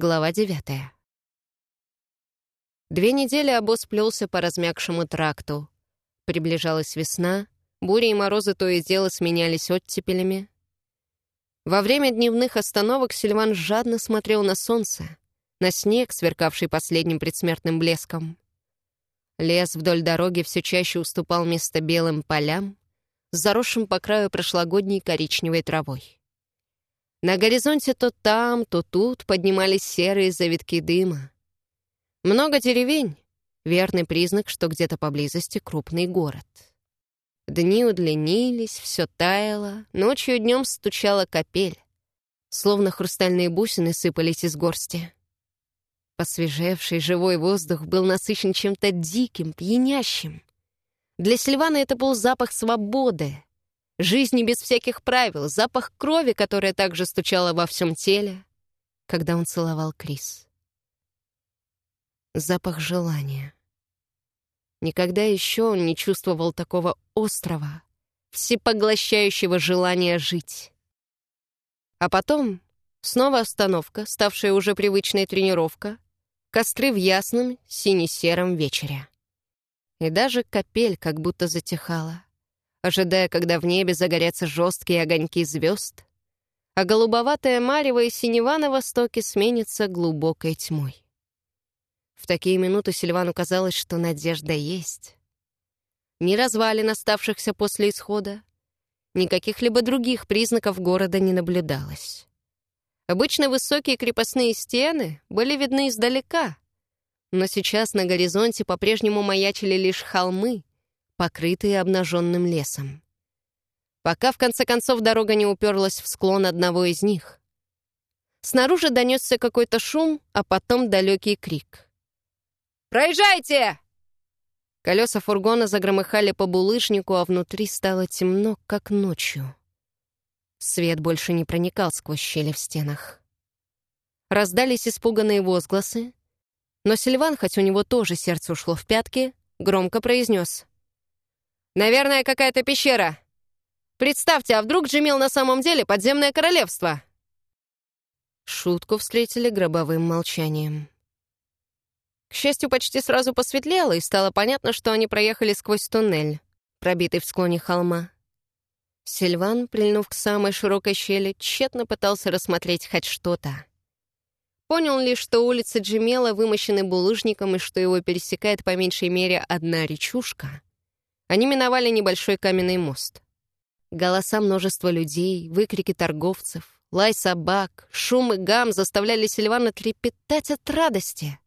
Глава девятая. Две недели обоз плелся по размягшему тракту. Приближалась весна, бури и морозы то и дело сменялись оттепелями. Во время дневных остановок Сильван жадно смотрел на солнце, на снег, сверкавший последним предсмертным блеском. Лес вдоль дороги все чаще уступал место белым полям, заросшим по краю прошлогодней коричневой травой. На горизонте то там, то тут поднимались серые завитки дыма. Много деревень — верный признак, что где-то поблизости крупный город. Дни удлинились, все таяло, ночью и днем стучала капель. Словно хрустальные бусины сыпались из горсти. Посвежевший живой воздух был насыщен чем-то диким, пьянящим. Для Сильвана это был запах свободы, жизни без всяких правил, запах крови, которая также стучала во всем теле, когда он целовал Крис. Запах желания. Никогда еще он не чувствовал такого острого, всепоглощающего желания жить. А потом снова остановка, ставшая уже привычной тренировка, костры в ясном сине-сером вечере. И даже капель как будто затихала, ожидая, когда в небе загорятся жесткие огоньки звезд, а голубоватая марево и синева на востоке сменится глубокой тьмой. В такие минуты Сильвану казалось, что надежда есть. Ни развалин, оставшихся после исхода, ни каких-либо других признаков города не наблюдалось. Обычно высокие крепостные стены были видны издалека, но сейчас на горизонте по-прежнему маячили лишь холмы, покрытые обнаженным лесом. Пока, в конце концов, дорога не уперлась в склон одного из них. Снаружи донесся какой-то шум, а потом далекий крик — «Проезжайте!» Колеса фургона загромыхали по булыжнику, а внутри стало темно, как ночью. Свет больше не проникал сквозь щели в стенах. Раздались испуганные возгласы, но Сильван, хоть у него тоже сердце ушло в пятки, громко произнес. «Наверное, какая-то пещера. Представьте, а вдруг Джемил на самом деле подземное королевство?» Шутку встретили гробовым молчанием. К счастью, почти сразу посветлело, и стало понятно, что они проехали сквозь туннель, пробитый в склоне холма. Сильван, прильнув к самой широкой щели, тщетно пытался рассмотреть хоть что-то. Понял лишь, что улицы Джемела вымощены булыжником и что его пересекает по меньшей мере одна речушка. Они миновали небольшой каменный мост. Голоса множества людей, выкрики торговцев, лай собак, шум и гам заставляли Сильвана трепетать от радости.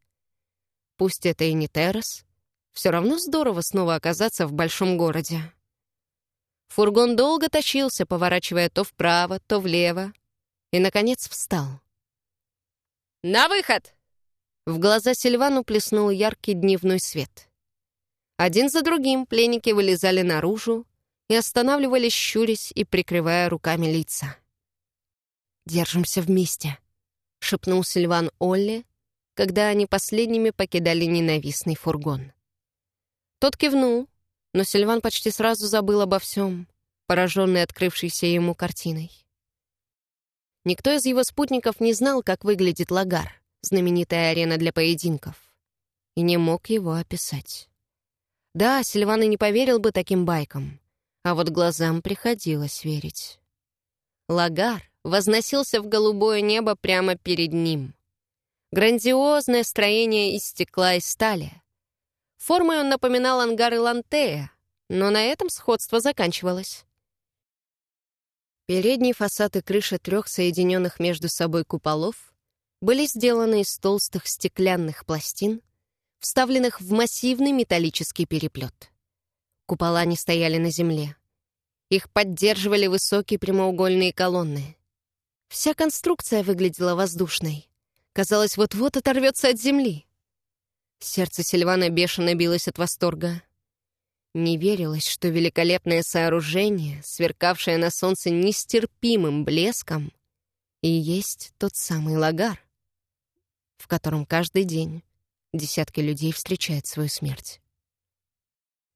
Пусть это и не террас, все равно здорово снова оказаться в большом городе. Фургон долго тащился, поворачивая то вправо, то влево, и, наконец, встал. «На выход!» В глаза Сильвану плеснул яркий дневной свет. Один за другим пленники вылезали наружу и останавливались, щурясь и прикрывая руками лица. «Держимся вместе», — шепнул Сильван Олли, когда они последними покидали ненавистный фургон. Тот кивнул, но Сильван почти сразу забыл обо всем, пораженный открывшейся ему картиной. Никто из его спутников не знал, как выглядит Лагар, знаменитая арена для поединков, и не мог его описать. Да, Сильван и не поверил бы таким байкам, а вот глазам приходилось верить. Лагар возносился в голубое небо прямо перед ним — Грандиозное строение из стекла и стали. Формой он напоминал ангары Лантея, но на этом сходство заканчивалось. Передний фасад и крыша трех соединенных между собой куполов были сделаны из толстых стеклянных пластин, вставленных в массивный металлический переплет. Купола не стояли на земле. Их поддерживали высокие прямоугольные колонны. Вся конструкция выглядела воздушной. Казалось, вот-вот оторвется от земли. Сердце Сильвана бешено билось от восторга. Не верилось, что великолепное сооружение, сверкавшее на солнце нестерпимым блеском, и есть тот самый лагар, в котором каждый день десятки людей встречают свою смерть.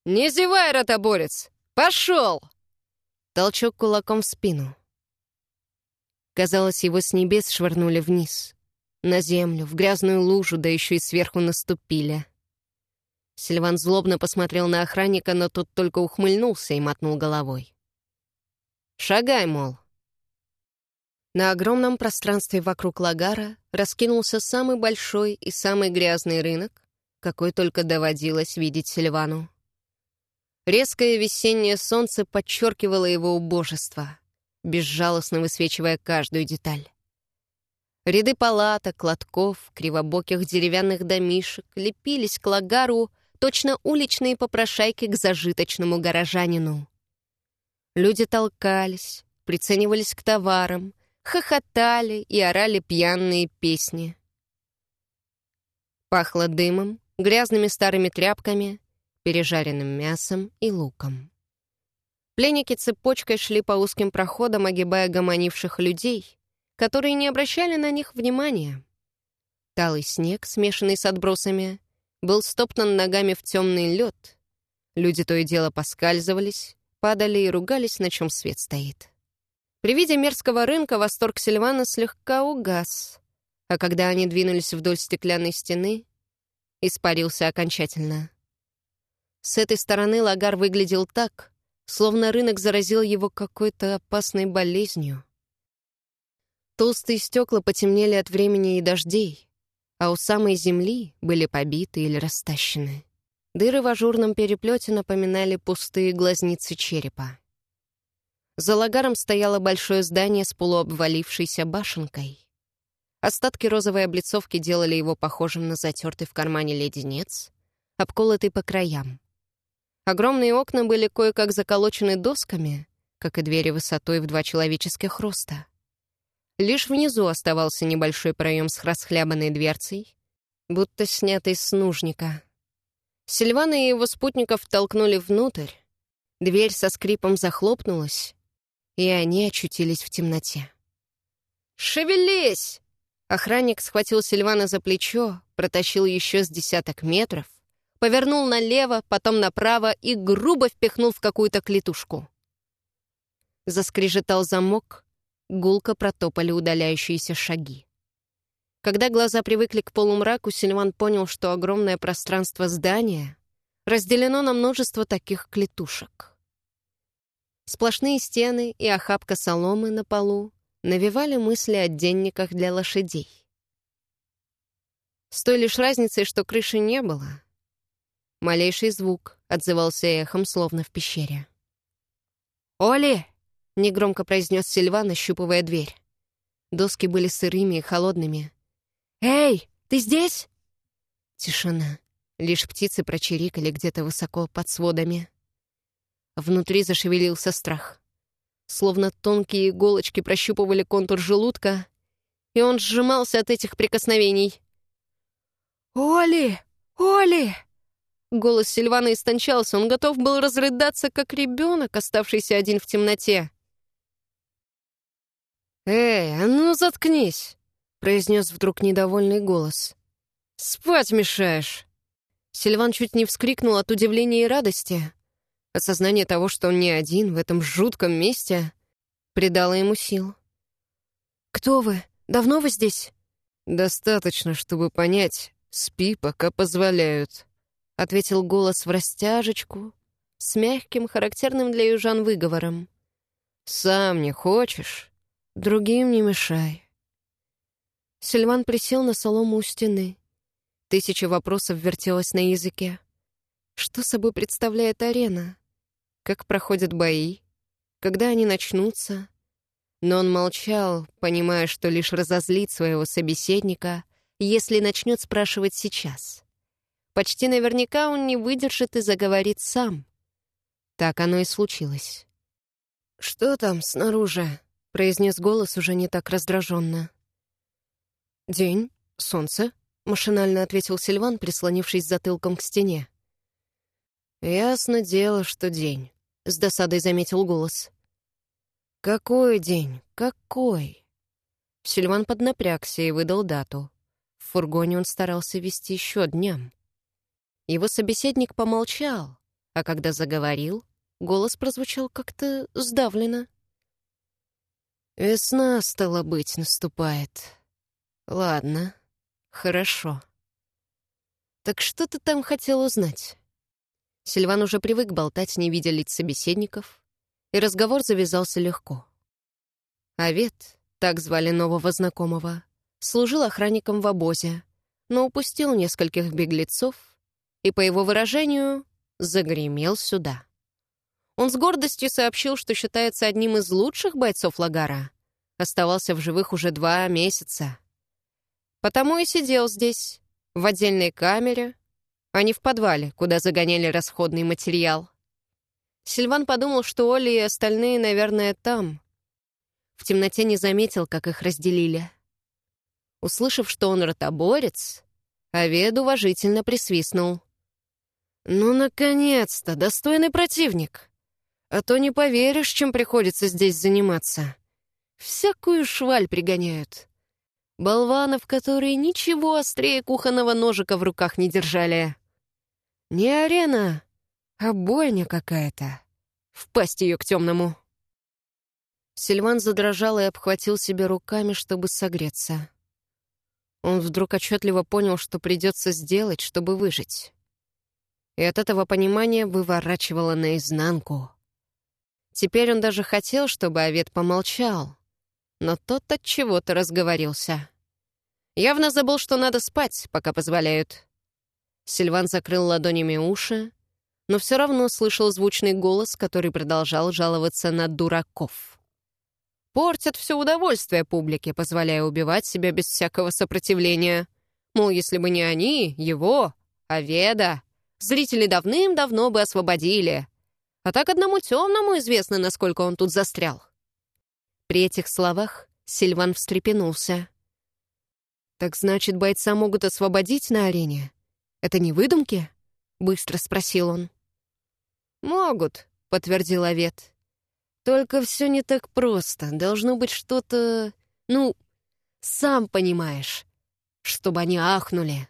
«Не зевай, ротоборец! Пошел!» Толчок кулаком в спину. Казалось, его с небес швырнули вниз На землю, в грязную лужу, да еще и сверху наступили. Сильван злобно посмотрел на охранника, но тот только ухмыльнулся и мотнул головой. «Шагай, мол». На огромном пространстве вокруг Лагара раскинулся самый большой и самый грязный рынок, какой только доводилось видеть Сильвану. Резкое весеннее солнце подчеркивало его убожество, безжалостно высвечивая каждую деталь. Ряды палаток, лотков, кривобоких деревянных домишек лепились к лагару, точно уличные попрошайки к зажиточному горожанину. Люди толкались, приценивались к товарам, хохотали и орали пьяные песни. Пахло дымом, грязными старыми тряпками, пережаренным мясом и луком. Пленники цепочкой шли по узким проходам, огибая гомонивших людей, которые не обращали на них внимания. Талый снег, смешанный с отбросами, был стоптан ногами в темный лед. Люди то и дело поскальзывались, падали и ругались, на чем свет стоит. При виде мерзкого рынка восторг Сильвана слегка угас, а когда они двинулись вдоль стеклянной стены, испарился окончательно. С этой стороны Лагар выглядел так, словно рынок заразил его какой-то опасной болезнью. Толстые стекла потемнели от времени и дождей, а у самой земли были побиты или растащены. Дыры в ажурном переплете напоминали пустые глазницы черепа. За лагаром стояло большое здание с полуобвалившейся башенкой. Остатки розовой облицовки делали его похожим на затертый в кармане леденец, обколотый по краям. Огромные окна были кое-как заколочены досками, как и двери высотой в два человеческих роста. Лишь внизу оставался небольшой проем с расхлябанной дверцей, будто снятый с нужника. Сильвана и его спутников толкнули внутрь. Дверь со скрипом захлопнулась, и они очутились в темноте. «Шевелись!» Охранник схватил Сильвана за плечо, протащил еще с десяток метров, повернул налево, потом направо и грубо впихнул в какую-то клетушку. Заскрежетал замок, гулко протопали удаляющиеся шаги. Когда глаза привыкли к полумраку, Сильван понял, что огромное пространство здания разделено на множество таких клетушек. Сплошные стены и охапка соломы на полу навевали мысли о денниках для лошадей. С той лишь разницей, что крыши не было. Малейший звук отзывался эхом, словно в пещере. «Оли!» — негромко произнес Сильван, ощупывая дверь. Доски были сырыми и холодными. «Эй, ты здесь?» Тишина. Лишь птицы прочирикали где-то высоко под сводами. Внутри зашевелился страх. Словно тонкие иголочки прощупывали контур желудка, и он сжимался от этих прикосновений. «Оли! Оли!» Голос Сильвана истончался, он готов был разрыдаться, как ребенок, оставшийся один в темноте. «Эй, а ну заткнись!» — произнес вдруг недовольный голос. «Спать мешаешь!» Сильван чуть не вскрикнул от удивления и радости. Осознание того, что он не один в этом жутком месте, придало ему сил. «Кто вы? Давно вы здесь?» «Достаточно, чтобы понять. Спи, пока позволяют», — ответил голос в растяжечку, с мягким, характерным для южан выговором. «Сам не хочешь? Другим не мешай». Сильван присел на солому у стены. Тысяча вопросов вертелась на языке. Что собой представляет арена? Как проходят бои, когда они начнутся. Но он молчал, понимая, что лишь разозлит своего собеседника, если начнет спрашивать сейчас. Почти наверняка он не выдержит и заговорит сам. Так оно и случилось. «Что там снаружи?» — произнес голос уже не так раздраженно. «День, солнце», — машинально ответил Сильван, прислонившись затылком к стене. «Ясно дело, что день. — с досадой заметил голос. «Какой день? Какой?» Сильван поднапрягся и выдал дату. В фургоне он старался вести еще дням. Его собеседник помолчал, а когда заговорил, голос прозвучал как-то сдавленно. «Весна, стало быть, наступает». Ладно, хорошо. Так что ты там хотел узнать? Сильван уже привык болтать, не видя лиц собеседников, и разговор завязался легко. Авет, так звали нового знакомого, служил охранником в обозе, но упустил нескольких беглецов и, по его выражению, загремел сюда. Он с гордостью сообщил, что считается одним из лучших бойцов Лагара. Оставался в живых уже два месяца. Потому и сидел здесь, в отдельной камере, а не в подвале, куда загоняли расходный материал. Сильван подумал, что Оли и остальные, наверное, там. В темноте не заметил, как их разделили. Услышав, что он ротоборец, Авед уважительно присвистнул. «Ну, наконец-то! Достойный противник! А то не поверишь, чем приходится здесь заниматься. Всякую шваль пригоняют. Болванов, которые ничего острее кухонного ножика в руках не держали. Не арена, а бойня какая-то. Впасть ее к темному. Сильван задрожал и обхватил себя руками, чтобы согреться. Он вдруг отчетливо понял, что придется сделать, чтобы выжить. И от этого понимания выворачивало наизнанку. Теперь он даже хотел, чтобы Овет помолчал, но тот от чего-то разговорился. Явно забыл, что надо спать, пока позволяют. Сильван закрыл ладонями уши, но все равно слышал звучный голос, который продолжал жаловаться на дураков. Портят все удовольствие публике, позволяя убивать себя без всякого сопротивления. Мол, если бы не они, его, Аведа, зрители давным-давно бы освободили. А так одному темному известно, насколько он тут застрял. При этих словах Сильван встрепенулся. «Так значит, бойца могут освободить на арене? Это не выдумки?» — быстро спросил он. «Могут», — подтвердил Овет. «Только все не так просто. Должно быть что-то... Ну, сам понимаешь. Чтобы они ахнули.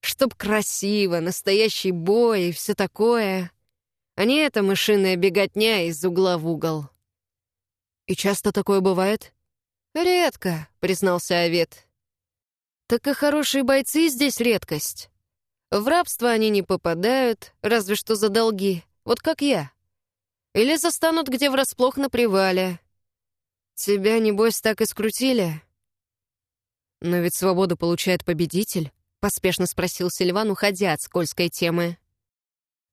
Чтоб красиво, настоящий бой и все такое. А не эта мышиная беготня из угла в угол». «И часто такое бывает?» «Редко», — признался Овет. «Так и хорошие бойцы здесь редкость. В рабство они не попадают, разве что за долги, вот как я. Или застанут где врасплох на привале. Тебя, небось, так и скрутили?» «Но ведь свободу получает победитель», — поспешно спросил Сильван, уходя от скользкой темы.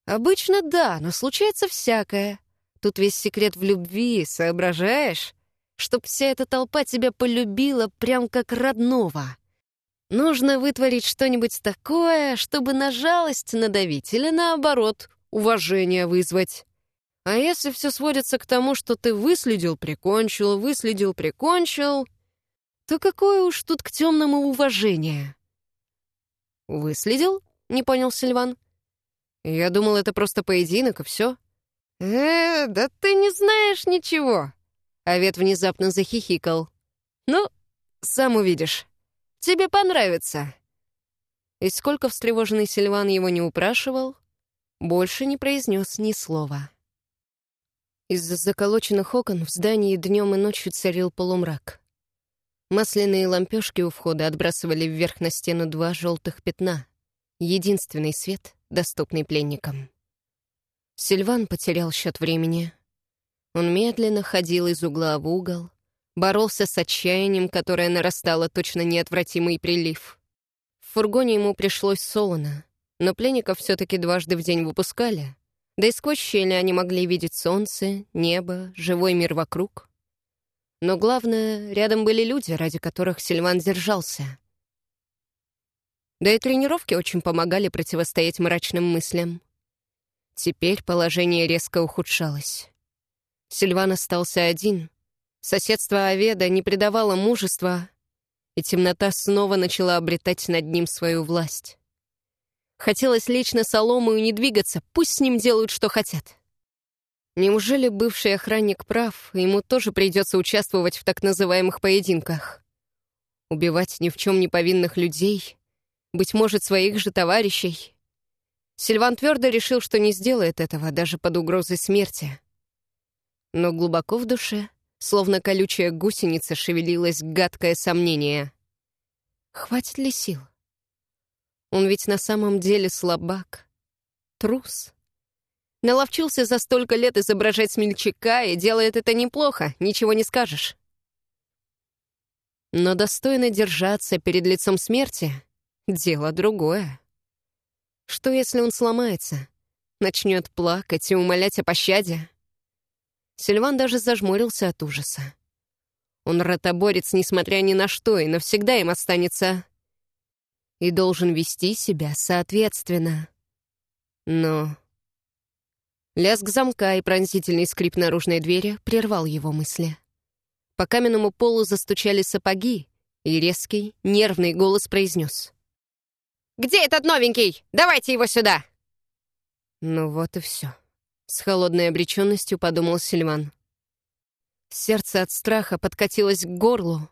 «Обычно да, но случается всякое. Тут весь секрет в любви, соображаешь? Чтоб вся эта толпа тебя полюбила прям как родного. Нужно вытворить что-нибудь такое, чтобы на жалость надавить или, наоборот, уважение вызвать. А если все сводится к тому, что ты выследил, прикончил, выследил, прикончил, то какое уж тут к темному уважение? «Выследил?» — не понял Сильван. «Я думал, это просто поединок, и все». «Э, да ты не знаешь ничего!» Овет внезапно захихикал. «Ну, сам увидишь. Тебе понравится!» И сколько встревоженный Сильван его не упрашивал, больше не произнес ни слова. Из-за заколоченных окон в здании днем и ночью царил полумрак. Масляные лампешки у входа отбрасывали вверх на стену два желтых пятна. Единственный свет, доступный пленникам. Сильван потерял счет времени. Он медленно ходил из угла в угол, боролся с отчаянием, которое нарастало точно неотвратимый прилив. В фургоне ему пришлось солоно, но пленников все-таки дважды в день выпускали, да и сквозь щели они могли видеть солнце, небо, живой мир вокруг. Но главное, рядом были люди, ради которых Сильван держался. Да и тренировки очень помогали противостоять мрачным мыслям. Теперь положение резко ухудшалось. Сильван остался один. Соседство Оведа не придавало мужества, и темнота снова начала обретать над ним свою власть. Хотелось лечь на солому и не двигаться, пусть с ним делают, что хотят. Неужели бывший охранник прав, ему тоже придется участвовать в так называемых поединках? Убивать ни в чем не повинных людей? Быть может, своих же товарищей? Сильван твердо решил, что не сделает этого даже под угрозой смерти. Но глубоко в душе, словно колючая гусеница, шевелилось гадкое сомнение. Хватит ли сил? Он ведь на самом деле слабак. Трус. Наловчился за столько лет изображать смельчака и делает это неплохо, ничего не скажешь. Но достойно держаться перед лицом смерти — дело другое. Что, если он сломается, начнет плакать и умолять о пощаде? Сильван даже зажмурился от ужаса. Он ротоборец, несмотря ни на что, и навсегда им останется. И должен вести себя соответственно. Но... Лязг замка и пронзительный скрип наружной двери прервал его мысли. По каменному полу застучали сапоги, и резкий, нервный голос произнес. «Где этот новенький? Давайте его сюда!» Ну вот и все. С холодной обреченностью подумал Сильван. Сердце от страха подкатилось к горлу,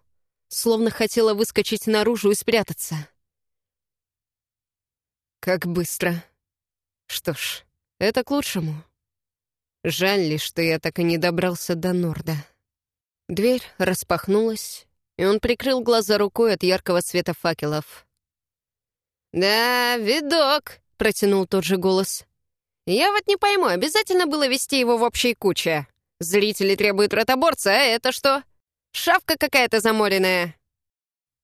словно хотело выскочить наружу и спрятаться. Как быстро. Что ж, это к лучшему. Жаль ли, что я так и не добрался до Норда. Дверь распахнулась, и он прикрыл глаза рукой от яркого света факелов. «Да, видок», — протянул тот же голос. «Я вот не пойму, обязательно было вести его в общей куче. Зрители требуют ротоборца, а это что? Шавка какая-то заморенная».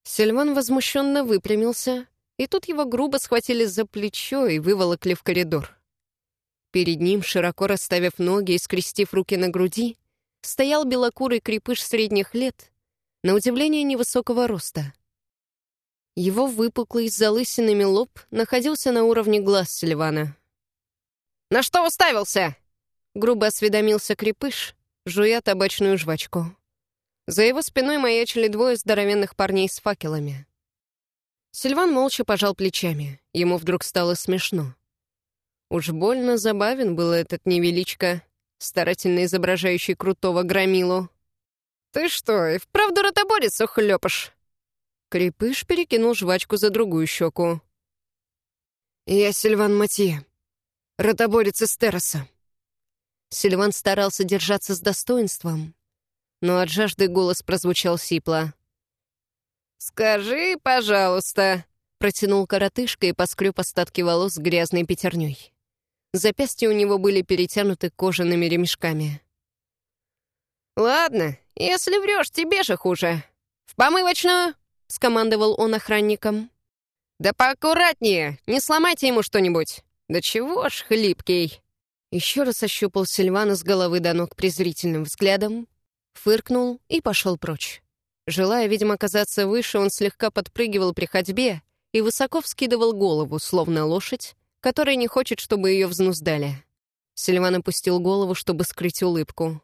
Сильван возмущенно выпрямился, и тут его грубо схватили за плечо и выволокли в коридор. Перед ним, широко расставив ноги и скрестив руки на груди, стоял белокурый крепыш средних лет, на удивление невысокого роста — его выпуклый с залысинами лоб находился на уровне глаз Сильвана. «На что уставился?» — грубо осведомился крепыш, жуя табачную жвачку. За его спиной маячили двое здоровенных парней с факелами. Сильван молча пожал плечами. Ему вдруг стало смешно. Уж больно забавен был этот невеличко, старательно изображающий крутого громилу. «Ты что, и вправду ротоборец ухлёпыш?» Крепыш перекинул жвачку за другую щеку. «Я Сильван Матье, ротоборец из Терраса». Сильван старался держаться с достоинством, но от жажды голос прозвучал сипло. «Скажи, пожалуйста», — протянул коротышка и поскреб остатки волос грязной пятерней. Запястья у него были перетянуты кожаными ремешками. «Ладно, если врешь, тебе же хуже. В помывочную!» — скомандовал он охранникам. «Да поаккуратнее, не сломайте ему что-нибудь. Да чего ж хлипкий!» Еще раз ощупал Сильвана с головы до ног презрительным взглядом, фыркнул и пошел прочь. Желая, видимо, казаться выше, он слегка подпрыгивал при ходьбе и высоко вскидывал голову, словно лошадь, которая не хочет, чтобы ее взнуздали. Сильван опустил голову, чтобы скрыть улыбку.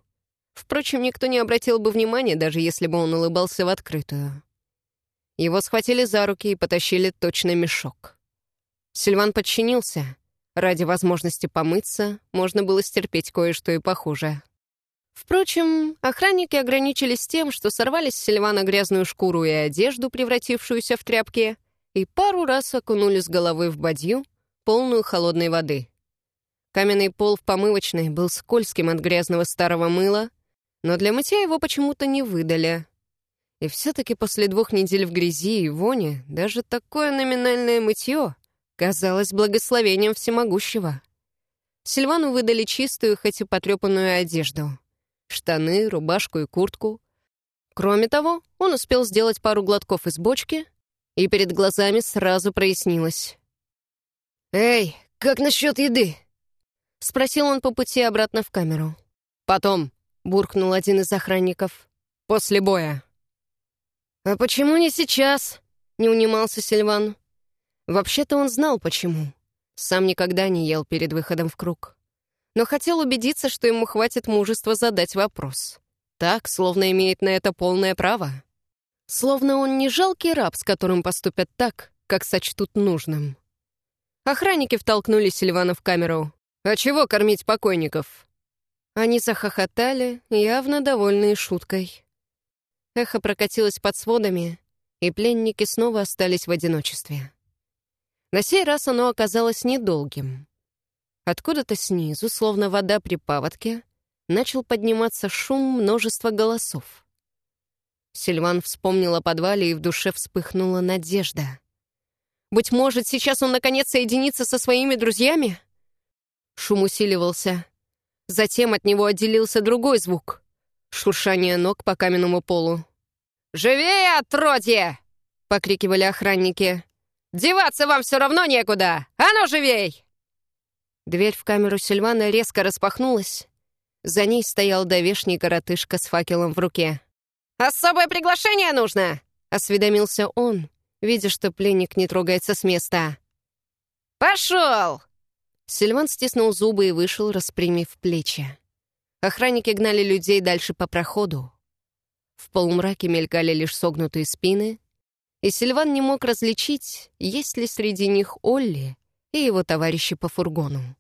Впрочем, никто не обратил бы внимания, даже если бы он улыбался в открытую. Его схватили за руки и потащили точно мешок. Сильван подчинился. Ради возможности помыться можно было стерпеть кое-что и похуже. Впрочем, охранники ограничились тем, что сорвали с Сильвана грязную шкуру и одежду, превратившуюся в тряпки, и пару раз окунули с головы в бадью, полную холодной воды. Каменный пол в помывочной был скользким от грязного старого мыла, но для мытья его почему-то не выдали. И все-таки после двух недель в грязи и воне даже такое номинальное мытье казалось благословением всемогущего. Сильвану выдали чистую, хоть и потрепанную одежду. Штаны, рубашку и куртку. Кроме того, он успел сделать пару глотков из бочки, и перед глазами сразу прояснилось. «Эй, как насчет еды?» — спросил он по пути обратно в камеру. «Потом», — буркнул один из охранников, — «после боя». «А почему не сейчас?» — не унимался Сильван. Вообще-то он знал, почему. Сам никогда не ел перед выходом в круг. Но хотел убедиться, что ему хватит мужества задать вопрос. Так, словно имеет на это полное право. Словно он не жалкий раб, с которым поступят так, как сочтут нужным. Охранники втолкнули Сильвана в камеру. «А чего кормить покойников?» Они захохотали, явно довольные шуткой. Эхо прокатилось под сводами, и пленники снова остались в одиночестве. На сей раз оно оказалось недолгим. Откуда-то снизу, словно вода при паводке, начал подниматься шум множества голосов. Сильван вспомнил о подвале, и в душе вспыхнула надежда. Быть может, сейчас он наконец соединится со своими друзьями? Шум усиливался. Затем от него отделился другой звук — шуршание ног по каменному полу. «Живее, отродье!» — покрикивали охранники. «Деваться вам все равно некуда! А ну, живей!» Дверь в камеру Сильвана резко распахнулась. За ней стоял довешний коротышка с факелом в руке. «Особое приглашение нужно!» — осведомился он, видя, что пленник не трогается с места. «Пошел!» Сильван стиснул зубы и вышел, распрямив плечи. Охранники гнали людей дальше по проходу. В полумраке мелькали лишь согнутые спины, и Сильван не мог различить, есть ли среди них Олли и его товарищи по фургону.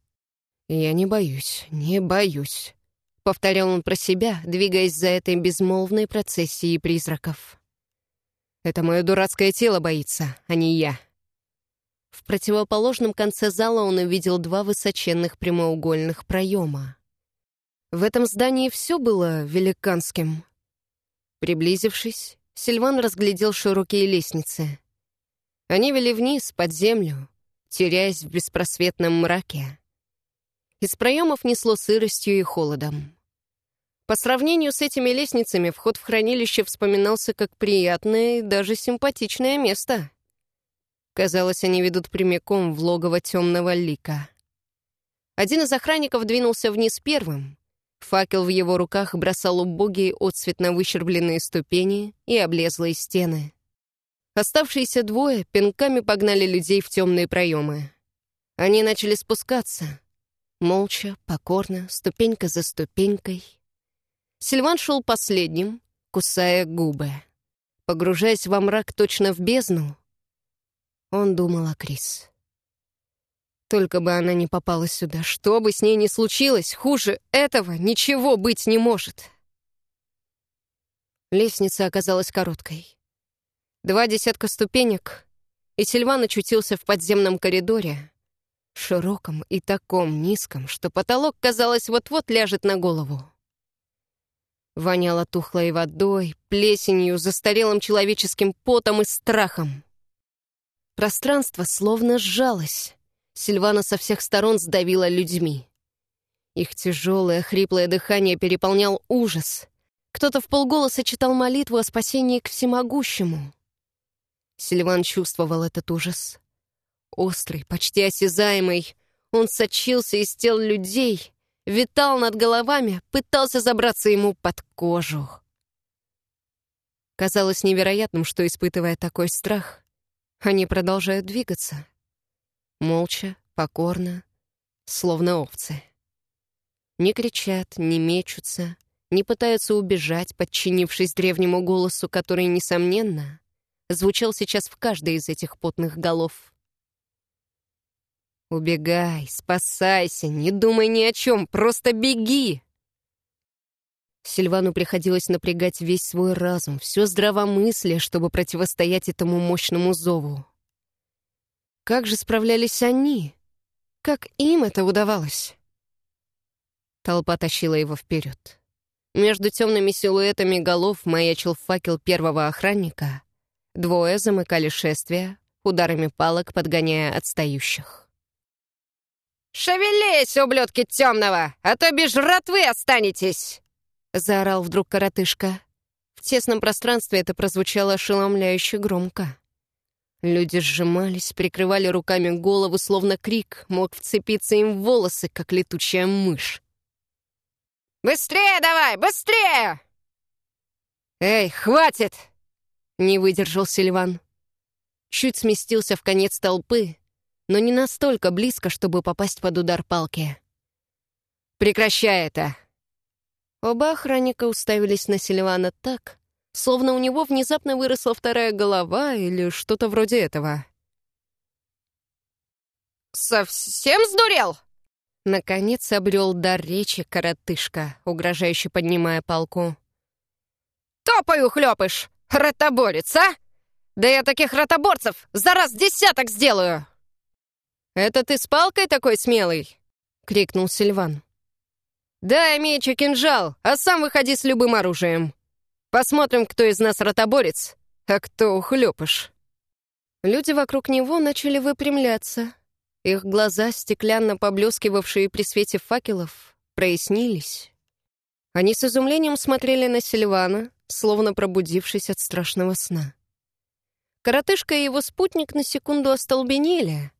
«Я не боюсь, не боюсь», — повторял он про себя, двигаясь за этой безмолвной процессией призраков. «Это мое дурацкое тело боится, а не я». В противоположном конце зала он увидел два высоченных прямоугольных проема. В этом здании все было великанским. Приблизившись, Сильван разглядел широкие лестницы. Они вели вниз, под землю, теряясь в беспросветном мраке. Из проемов несло сыростью и холодом. По сравнению с этими лестницами вход в хранилище вспоминался как приятное и даже симпатичное место. Казалось, они ведут прямиком в логово темного лика. Один из охранников двинулся вниз первым. Факел в его руках бросал убогий отцвет на выщербленные ступени и облезлые стены. Оставшиеся двое пинками погнали людей в темные проемы. Они начали спускаться, Молча, покорно, ступенька за ступенькой. Сильван шел последним, кусая губы. Погружаясь во мрак точно в бездну, он думал о Крис. Только бы она не попала сюда. Что бы с ней ни случилось, хуже этого ничего быть не может. Лестница оказалась короткой. Два десятка ступенек, и Сильван очутился в подземном коридоре, широком и таком низком, что потолок, казалось, вот-вот ляжет на голову. Воняло тухлой водой, плесенью, застарелым человеческим потом и страхом. Пространство словно сжалось. Сильвана со всех сторон сдавила людьми. Их тяжелое, хриплое дыхание переполнял ужас. Кто-то в полголоса читал молитву о спасении к всемогущему. Сильван чувствовал этот ужас. Острый, почти осязаемый, он сочился из тел людей, витал над головами, пытался забраться ему под кожу. Казалось невероятным, что, испытывая такой страх, они продолжают двигаться. Молча, покорно, словно овцы. Не кричат, не мечутся, не пытаются убежать, подчинившись древнему голосу, который, несомненно, звучал сейчас в каждой из этих потных голов. Убегай, спасайся, не думай ни о чем, просто беги!» Сильвану приходилось напрягать весь свой разум, все здравомыслие, чтобы противостоять этому мощному зову. Как же справлялись они? Как им это удавалось? Толпа тащила его вперед. Между темными силуэтами голов маячил факел первого охранника. Двое замыкали шествие, ударами палок подгоняя отстающих. «Шевелись, ублюдки темного, а то без жратвы останетесь!» — заорал вдруг коротышка. В тесном пространстве это прозвучало ошеломляюще громко. Люди сжимались, прикрывали руками голову, словно крик мог вцепиться им в волосы, как летучая мышь. «Быстрее давай, быстрее!» «Эй, хватит!» — не выдержал Сильван. Чуть сместился в конец толпы, но не настолько близко, чтобы попасть под удар палки. «Прекращай это!» Оба охранника уставились на Сильвана так, словно у него внезапно выросла вторая голова или что-то вроде этого. «Совсем сдурел?» Наконец обрел дар речи коротышка, угрожающе поднимая палку. «Топай, ухлёпыш! Ротоборец, а! Да я таких ротоборцев за раз десяток сделаю!» «Это ты с палкой такой смелый?» — крикнул Сильван. «Дай меч и кинжал, а сам выходи с любым оружием. Посмотрим, кто из нас ротоборец, а кто ухлёпыш». Люди вокруг него начали выпрямляться. Их глаза, стеклянно поблескивавшие при свете факелов, прояснились. Они с изумлением смотрели на Сильвана, словно пробудившись от страшного сна. Коротышка и его спутник на секунду остолбенели,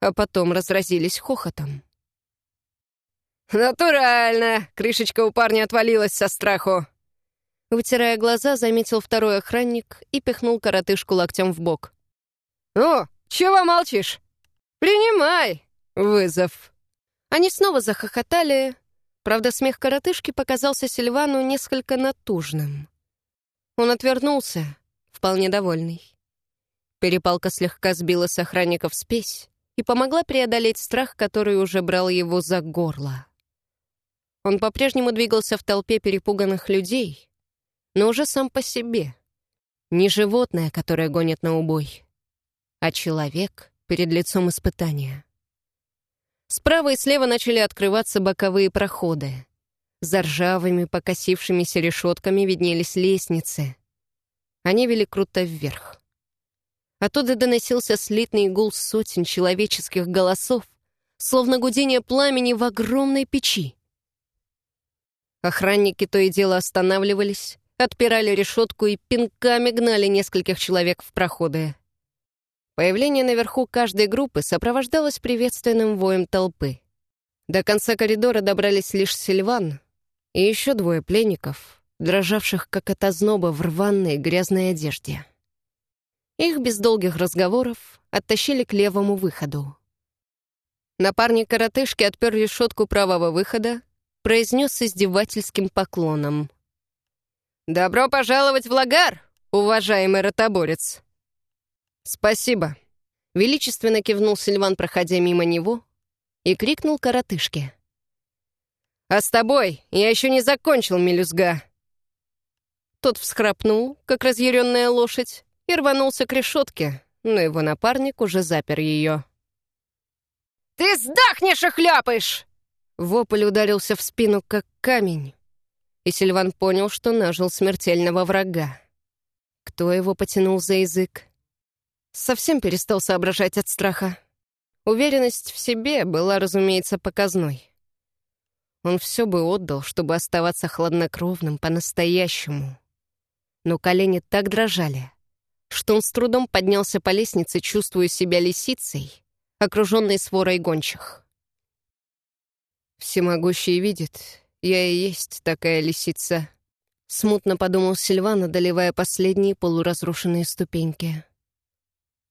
а потом разразились хохотом. «Натурально! Крышечка у парня отвалилась со страху!» Вытирая глаза, заметил второй охранник и пихнул коротышку локтем в бок. «Ну, чего молчишь? Принимай вызов!» Они снова захохотали. Правда, смех коротышки показался Сильвану несколько натужным. Он отвернулся, вполне довольный. Перепалка слегка сбила с охранников спесь и помогла преодолеть страх, который уже брал его за горло. Он по-прежнему двигался в толпе перепуганных людей, но уже сам по себе. Не животное, которое гонит на убой, а человек перед лицом испытания. Справа и слева начали открываться боковые проходы. За ржавыми, покосившимися решетками виднелись лестницы. Они вели круто вверх. Оттуда доносился слитный гул сотен человеческих голосов, словно гудение пламени в огромной печи. Охранники то и дело останавливались, отпирали решетку и пинками гнали нескольких человек в проходы. Появление наверху каждой группы сопровождалось приветственным воем толпы. До конца коридора добрались лишь Сильван и еще двое пленников, дрожавших как от озноба в рваной грязной одежде. Их без долгих разговоров оттащили к левому выходу. Напарник коротышки отпер решетку правого выхода, произнес издевательским поклоном. «Добро пожаловать в Лагар, уважаемый ротоборец!» «Спасибо!» — величественно кивнул Сильван, проходя мимо него, и крикнул коротышке. «А с тобой я еще не закончил, мелюзга!» Тот всхрапнул, как разъяренная лошадь, и рванулся к решетке, но его напарник уже запер ее. «Ты сдохнешь и хляпаешь!» Вопль ударился в спину, как камень, и Сильван понял, что нажил смертельного врага. Кто его потянул за язык? совсем перестал соображать от страха. Уверенность в себе была, разумеется, показной. Он все бы отдал, чтобы оставаться хладнокровным по-настоящему. Но колени так дрожали, что он с трудом поднялся по лестнице, чувствуя себя лисицей, окруженной сворой гончих. «Всемогущий видит, я и есть такая лисица», — смутно подумал Сильван, одолевая последние полуразрушенные ступеньки.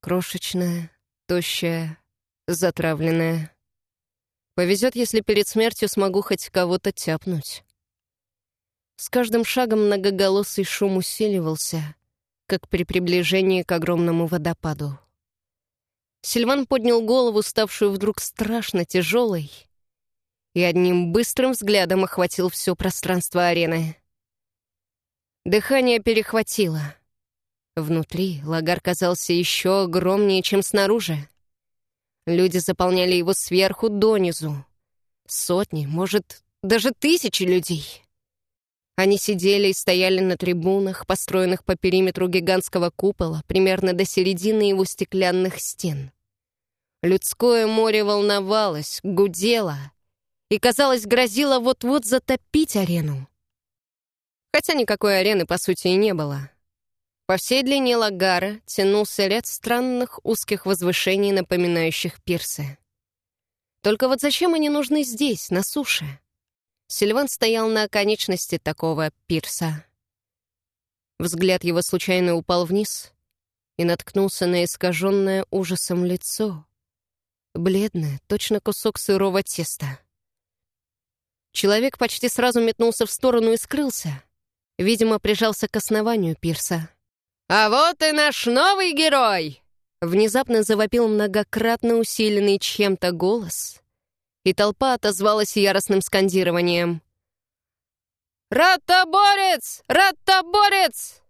Крошечная, тощая, затравленная. Повезет, если перед смертью смогу хоть кого-то тяпнуть. С каждым шагом многоголосый шум усиливался, как при приближении к огромному водопаду. Сильван поднял голову, ставшую вдруг страшно тяжелой, и одним быстрым взглядом охватил все пространство арены. Дыхание перехватило — Внутри лагар казался еще огромнее, чем снаружи. Люди заполняли его сверху донизу. Сотни, может, даже тысячи людей. Они сидели и стояли на трибунах, построенных по периметру гигантского купола, примерно до середины его стеклянных стен. Людское море волновалось, гудело и, казалось, грозило вот-вот затопить арену. Хотя никакой арены, по сути, и не было. По всей длине лагара тянулся ряд странных узких возвышений, напоминающих пирсы. Только вот зачем они нужны здесь, на суше? Сильван стоял на оконечности такого пирса. Взгляд его случайно упал вниз и наткнулся на искаженное ужасом лицо. Бледное, точно кусок сырого теста. Человек почти сразу метнулся в сторону и скрылся. Видимо, прижался к основанию пирса. «А вот и наш новый герой!» Внезапно завопил многократно усиленный чем-то голос, и толпа отозвалась яростным скандированием. «Ротоборец! Ротоборец!»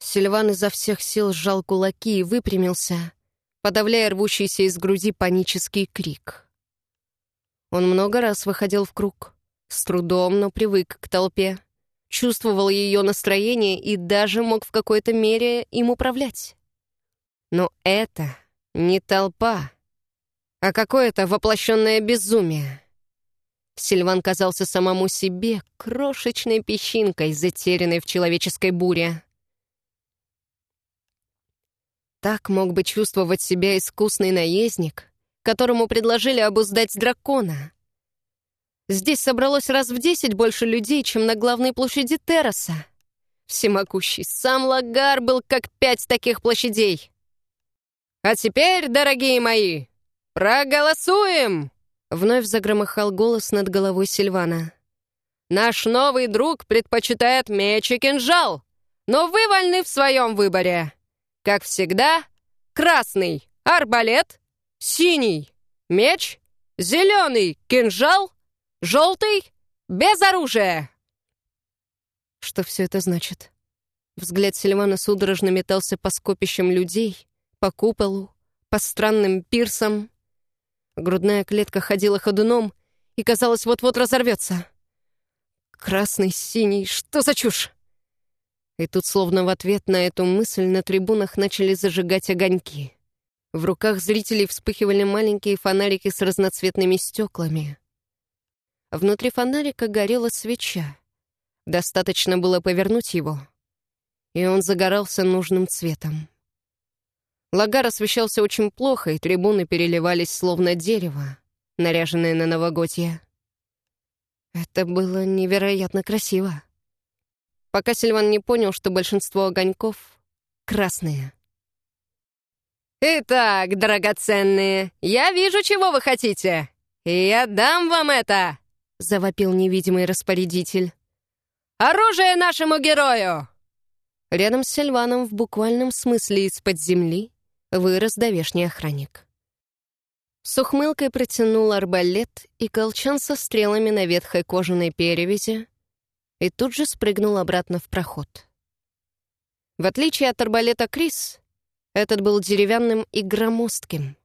Сильван изо всех сил сжал кулаки и выпрямился, подавляя рвущийся из груди панический крик. Он много раз выходил в круг, с трудом, но привык к толпе чувствовал ее настроение и даже мог в какой-то мере им управлять. Но это не толпа, а какое-то воплощенное безумие. Сильван казался самому себе крошечной песчинкой, затерянной в человеческой буре. Так мог бы чувствовать себя искусный наездник, которому предложили обуздать дракона. Здесь собралось раз в десять больше людей, чем на главной площади Терраса. Всемогущий сам Лагар был как пять таких площадей. «А теперь, дорогие мои, проголосуем!» Вновь загромыхал голос над головой Сильвана. «Наш новый друг предпочитает меч и кинжал, но вы вольны в своем выборе. Как всегда, красный — арбалет, синий — меч, зеленый — кинжал, желтый — без оружия». Что все это значит? Взгляд Сильвана судорожно метался по скопищам людей, по куполу, по странным пирсам, Грудная клетка ходила ходуном и, казалось, вот-вот разорвется. Красный, синий, что за чушь? И тут, словно в ответ на эту мысль, на трибунах начали зажигать огоньки. В руках зрителей вспыхивали маленькие фонарики с разноцветными стеклами. Внутри фонарика горела свеча. Достаточно было повернуть его, и он загорался нужным цветом. Лагар освещался очень плохо, и трибуны переливались словно дерево, наряженное на новогодье. Это было невероятно красиво. Пока Сильван не понял, что большинство огоньков — красные. «Итак, драгоценные, я вижу, чего вы хотите, и я дам вам это!» — завопил невидимый распорядитель. «Оружие нашему герою!» Рядом с Сильваном в буквальном смысле из-под земли вырос давешний охранник. С ухмылкой протянул арбалет и колчан со стрелами на ветхой кожаной перевязи и тут же спрыгнул обратно в проход. В отличие от арбалета Крис, этот был деревянным и громоздким.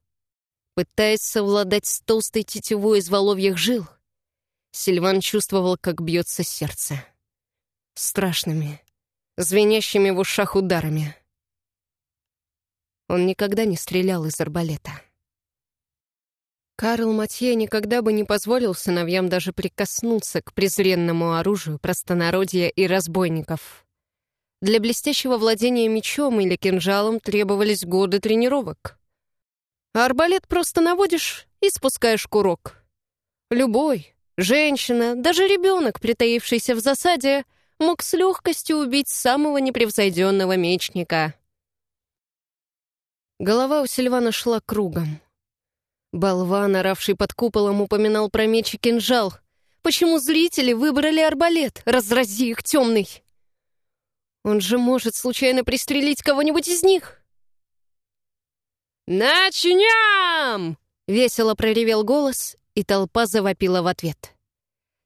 Пытаясь совладать с толстой тетивой из воловьих жил, Сильван чувствовал, как бьется сердце. Страшными, звенящими в ушах ударами — он никогда не стрелял из арбалета. Карл Матье никогда бы не позволил сыновьям даже прикоснуться к презренному оружию простонародья и разбойников. Для блестящего владения мечом или кинжалом требовались годы тренировок. Арбалет просто наводишь и спускаешь курок. Любой, женщина, даже ребенок, притаившийся в засаде, мог с легкостью убить самого непревзойденного мечника — Голова у Сильвана шла кругом. Болван, оравший под куполом, упоминал про меч и кинжал. Почему зрители выбрали арбалет? Разрази их, темный! Он же может случайно пристрелить кого-нибудь из них. «Начнем!» — весело проревел голос, и толпа завопила в ответ.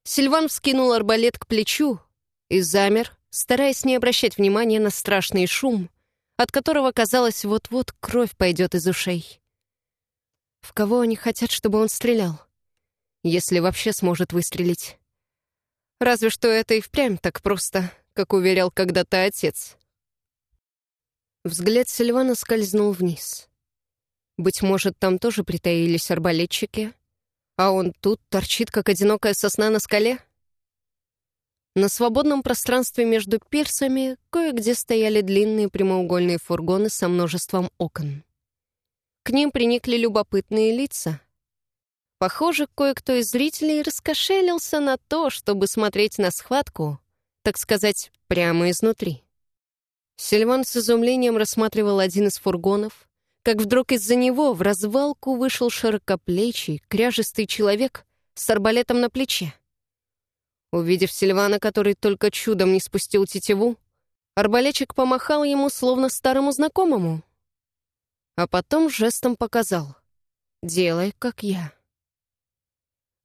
Сильван вскинул арбалет к плечу и замер, стараясь не обращать внимания на страшный шум, от которого, казалось, вот-вот кровь пойдет из ушей. В кого они хотят, чтобы он стрелял? Если вообще сможет выстрелить. Разве что это и впрямь так просто, как уверял когда-то отец. Взгляд Сильвана скользнул вниз. Быть может, там тоже притаились арбалетчики, а он тут торчит, как одинокая сосна на скале? На свободном пространстве между пирсами кое-где стояли длинные прямоугольные фургоны со множеством окон. К ним приникли любопытные лица. Похоже, кое-кто из зрителей раскошелился на то, чтобы смотреть на схватку, так сказать, прямо изнутри. Сильван с изумлением рассматривал один из фургонов, как вдруг из-за него в развалку вышел широкоплечий, кряжистый человек с арбалетом на плече. Увидев Сильвана, который только чудом не спустил тетиву, арбалетчик помахал ему словно старому знакомому. А потом жестом показал. «Делай, как я».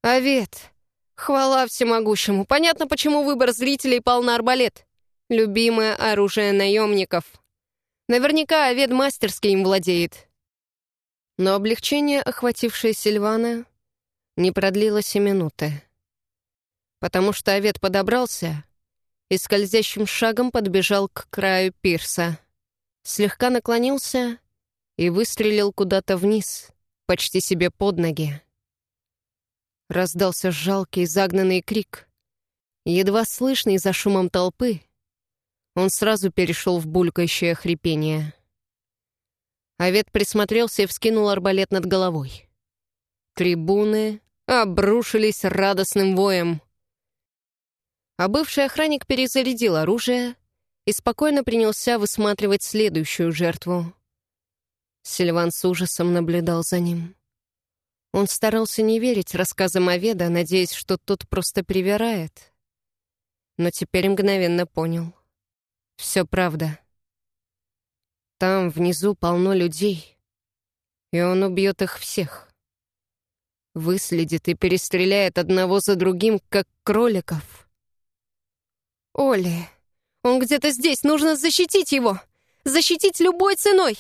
«Авет! Хвала всемогущему! Понятно, почему выбор зрителей пал на арбалет. Любимое оружие наемников. Наверняка Авет мастерски им владеет». Но облегчение, охватившее Сильвана, не продлилось и минуты потому что овет подобрался и скользящим шагом подбежал к краю пирса. Слегка наклонился и выстрелил куда-то вниз, почти себе под ноги. Раздался жалкий загнанный крик. Едва слышный за шумом толпы, он сразу перешел в булькающее хрипение. Овет присмотрелся и вскинул арбалет над головой. Трибуны обрушились радостным воем. А бывший охранник перезарядил оружие и спокойно принялся высматривать следующую жертву. Сильван с ужасом наблюдал за ним. Он старался не верить рассказам Оведа, надеясь, что тот просто привирает. Но теперь мгновенно понял. Все правда. Там внизу полно людей, и он убьет их всех. Выследит и перестреляет одного за другим, как кроликов. «Оли, он где-то здесь, нужно защитить его! Защитить любой ценой!»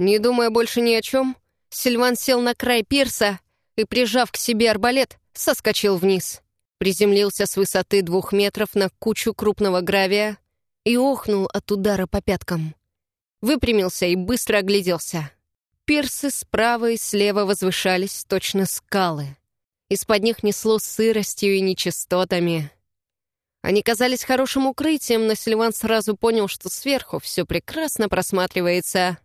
Не думая больше ни о чем, Сильван сел на край пирса и, прижав к себе арбалет, соскочил вниз. Приземлился с высоты двух метров на кучу крупного гравия и охнул от удара по пяткам выпрямился и быстро огляделся. Пирсы справа и слева возвышались точно скалы. Из-под них несло сыростью и нечистотами. Они казались хорошим укрытием, но Сильван сразу понял, что сверху все прекрасно просматривается.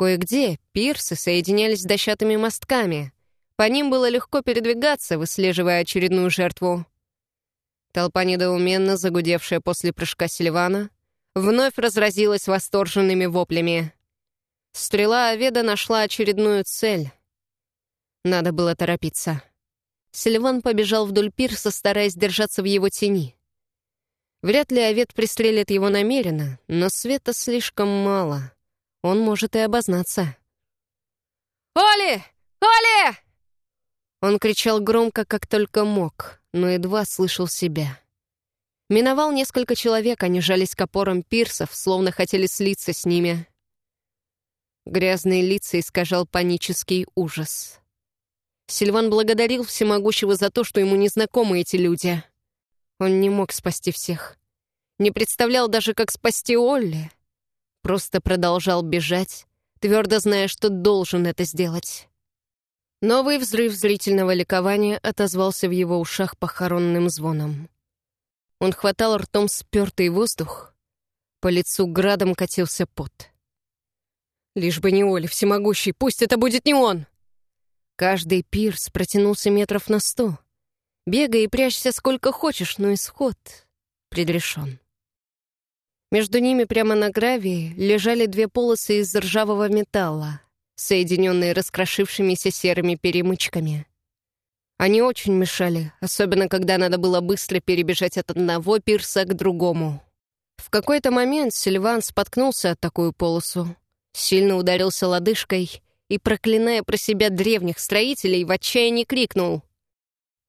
Кое-где пирсы соединялись с дощатыми мостками. По ним было легко передвигаться, выслеживая очередную жертву. Толпа, недоуменно загудевшая после прыжка Сильвана, вновь разразилась восторженными воплями. Стрела Аведа нашла очередную цель. Надо было торопиться. Сильван побежал вдоль пирса, стараясь держаться в его тени. Вряд ли Овед пристрелит его намеренно, но света слишком мало. Он может и обознаться. «Оли! Оли!» Он кричал громко, как только мог, но едва слышал себя. Миновал несколько человек, они жались к опорам пирсов, словно хотели слиться с ними. Грязные лица искажал панический ужас. Сильван благодарил всемогущего за то, что ему не знакомы эти люди. Он не мог спасти всех. Не представлял даже, как спасти Олли. Просто продолжал бежать, твердо зная, что должен это сделать. Новый взрыв зрительного ликования отозвался в его ушах похоронным звоном. Он хватал ртом спёртый воздух. По лицу градом катился пот. Лишь бы не Оля, всемогущий, пусть это будет не он! Каждый пирс протянулся метров на сто. Бегай и прячься сколько хочешь, но исход предрешен. Между ними прямо на гравии лежали две полосы из ржавого металла, соединенные раскрошившимися серыми перемычками. Они очень мешали, особенно когда надо было быстро перебежать от одного пирса к другому. В какой-то момент Сильван споткнулся от такую полосу, сильно ударился лодыжкой и, проклиная про себя древних строителей, в отчаянии крикнул.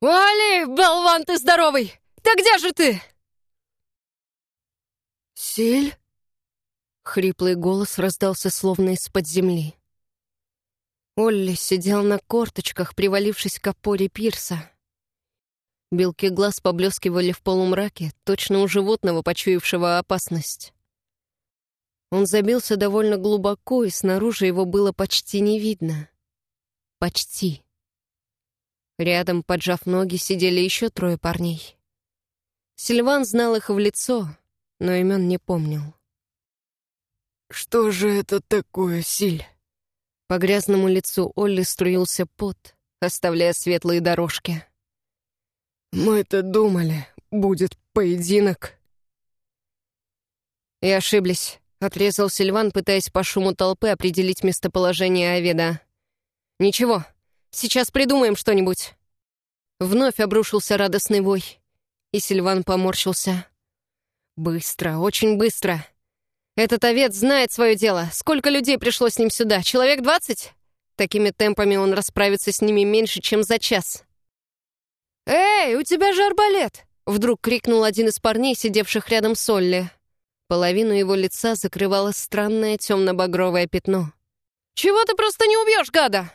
«Вали, болван ты здоровый! Да где же ты?» «Силь?» Хриплый голос раздался словно из-под земли. Олли сидел на корточках, привалившись к опоре пирса. Белки глаз поблескивали в полумраке, точно у животного, почуявшего опасность. Он забился довольно глубоко, и снаружи его было почти не видно. Почти. Рядом, поджав ноги, сидели еще трое парней. Сильван знал их в лицо, но имен не помнил. «Что же это такое, Силь?» По грязному лицу Олли струился пот, оставляя светлые дорожки. «Мы-то думали, будет поединок». И ошиблись. Отрезал Сильван, пытаясь по шуму толпы определить местоположение Аведа. «Ничего, сейчас придумаем что-нибудь». Вновь обрушился радостный вой, и Сильван поморщился. «Быстро, очень быстро. Этот овец знает свое дело. Сколько людей пришло с ним сюда? Человек двадцать? Такими темпами он расправится с ними меньше, чем за час. «Эй, у тебя же арбалет!» Вдруг крикнул один из парней, сидевших рядом с Олли. Половину его лица закрывало странное темно-багровое пятно. «Чего ты просто не убьешь, гада?»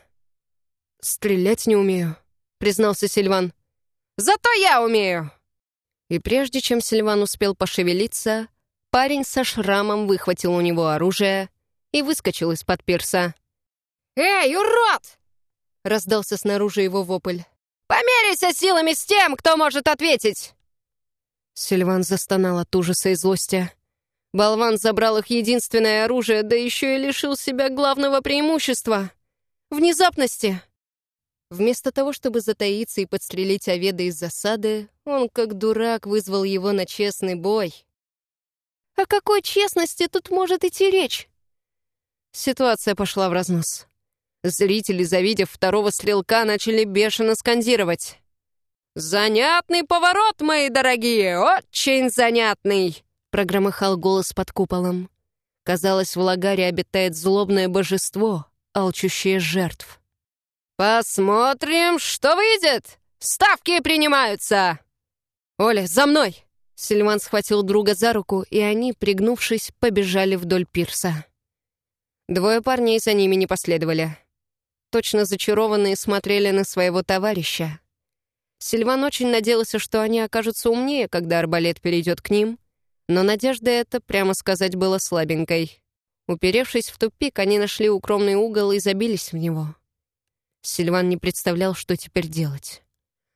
«Стрелять не умею», — признался Сильван. «Зато я умею!» И прежде чем Сильван успел пошевелиться, парень со шрамом выхватил у него оружие и выскочил из-под пирса. «Эй, урод!» — раздался снаружи его вопль. «Померяйся силами с тем, кто может ответить!» Сильван застонал от ужаса и злости. Болван забрал их единственное оружие, да еще и лишил себя главного преимущества — внезапности. Вместо того, чтобы затаиться и подстрелить Оведа из засады, он, как дурак, вызвал его на честный бой. О какой честности тут может идти речь? Ситуация пошла в разнос. Зрители, завидев второго стрелка, начали бешено скандировать. «Занятный поворот, мои дорогие! Очень занятный!» Прогромыхал голос под куполом. Казалось, в лагаре обитает злобное божество, алчущее жертв. «Посмотрим, что выйдет! Ставки принимаются!» «Оля, за мной!» Сильван схватил друга за руку, и они, пригнувшись, побежали вдоль пирса. Двое парней за ними не последовали. Точно зачарованные смотрели на своего товарища. Сильван очень надеялся, что они окажутся умнее, когда арбалет перейдет к ним, но надежда эта, прямо сказать, была слабенькой. Уперевшись в тупик, они нашли укромный угол и забились в него. Сильван не представлял, что теперь делать.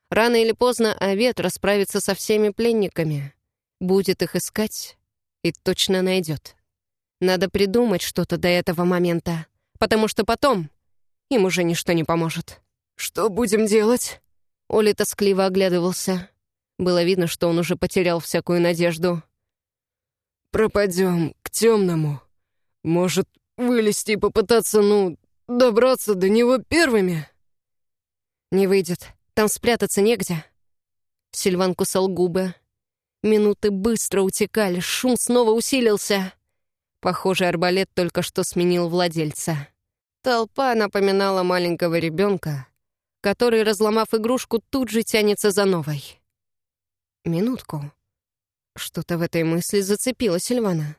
Рано или поздно Овет расправится со всеми пленниками, будет их искать и точно найдет. Надо придумать что-то до этого момента, потому что потом им уже ничто не поможет. «Что будем делать?» Оли тоскливо оглядывался. Было видно, что он уже потерял всякую надежду. «Пропадем к темному. Может, вылезти и попытаться, ну, добраться до него первыми?» «Не выйдет. Там спрятаться негде». Сильван кусал губы. Минуты быстро утекали, шум снова усилился. Похоже, арбалет только что сменил владельца. Толпа напоминала маленького ребенка, который, разломав игрушку, тут же тянется за новой. Минутку. Что-то в этой мысли зацепило Сильвана.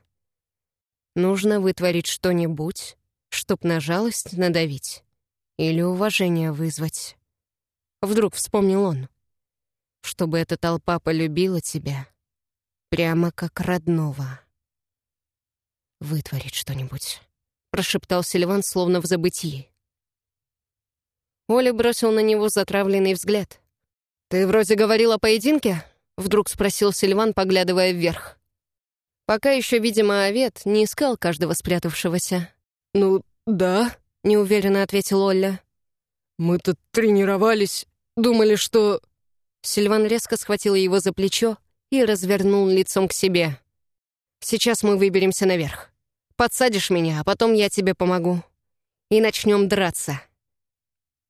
Нужно вытворить что-нибудь, чтоб на жалость надавить или уважение вызвать. Вдруг вспомнил он. Чтобы эта толпа полюбила тебя прямо как родного. Вытворить что-нибудь, прошептал Сильван, словно в забытии. Оля бросил на него затравленный взгляд. «Ты вроде говорил о поединке?» — вдруг спросил Сильван, поглядывая вверх. Пока еще, видимо, Овет не искал каждого спрятавшегося. «Ну, да», — неуверенно ответил Олля. «Мы тут тренировались, думали, что...» Сильван резко схватил его за плечо и развернул лицом к себе. «Сейчас мы выберемся наверх. Подсадишь меня, а потом я тебе помогу. И начнем драться».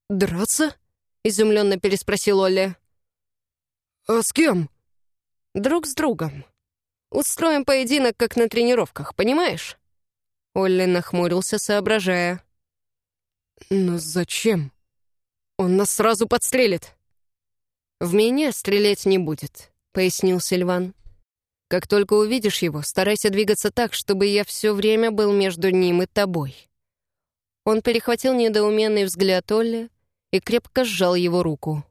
«Драться?» — изумленно переспросил Олли. «А с кем?» «Друг с другом. Устроим поединок, как на тренировках, понимаешь?» Олли нахмурился, соображая. «Но зачем? Он нас сразу подстрелит». «В меня стрелять не будет», — пояснил Сильван. «Как только увидишь его, старайся двигаться так, чтобы я все время был между ним и тобой». Он перехватил недоуменный взгляд Олли и крепко сжал его руку.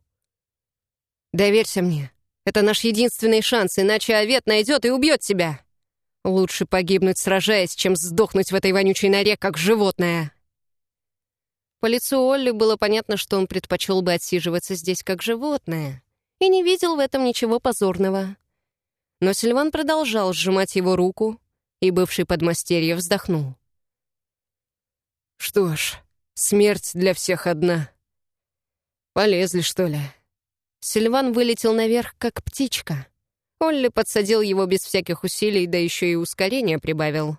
«Доверься мне. Это наш единственный шанс, иначе Овет найдет и убьет тебя. Лучше погибнуть, сражаясь, чем сдохнуть в этой вонючей норе, как животное». По лицу Олли было понятно, что он предпочел бы отсиживаться здесь как животное, и не видел в этом ничего позорного. Но Сильван продолжал сжимать его руку, и бывший подмастерье вздохнул. «Что ж, смерть для всех одна. Полезли, что ли?» Сильван вылетел наверх, как птичка. Олли подсадил его без всяких усилий, да еще и ускорение прибавил.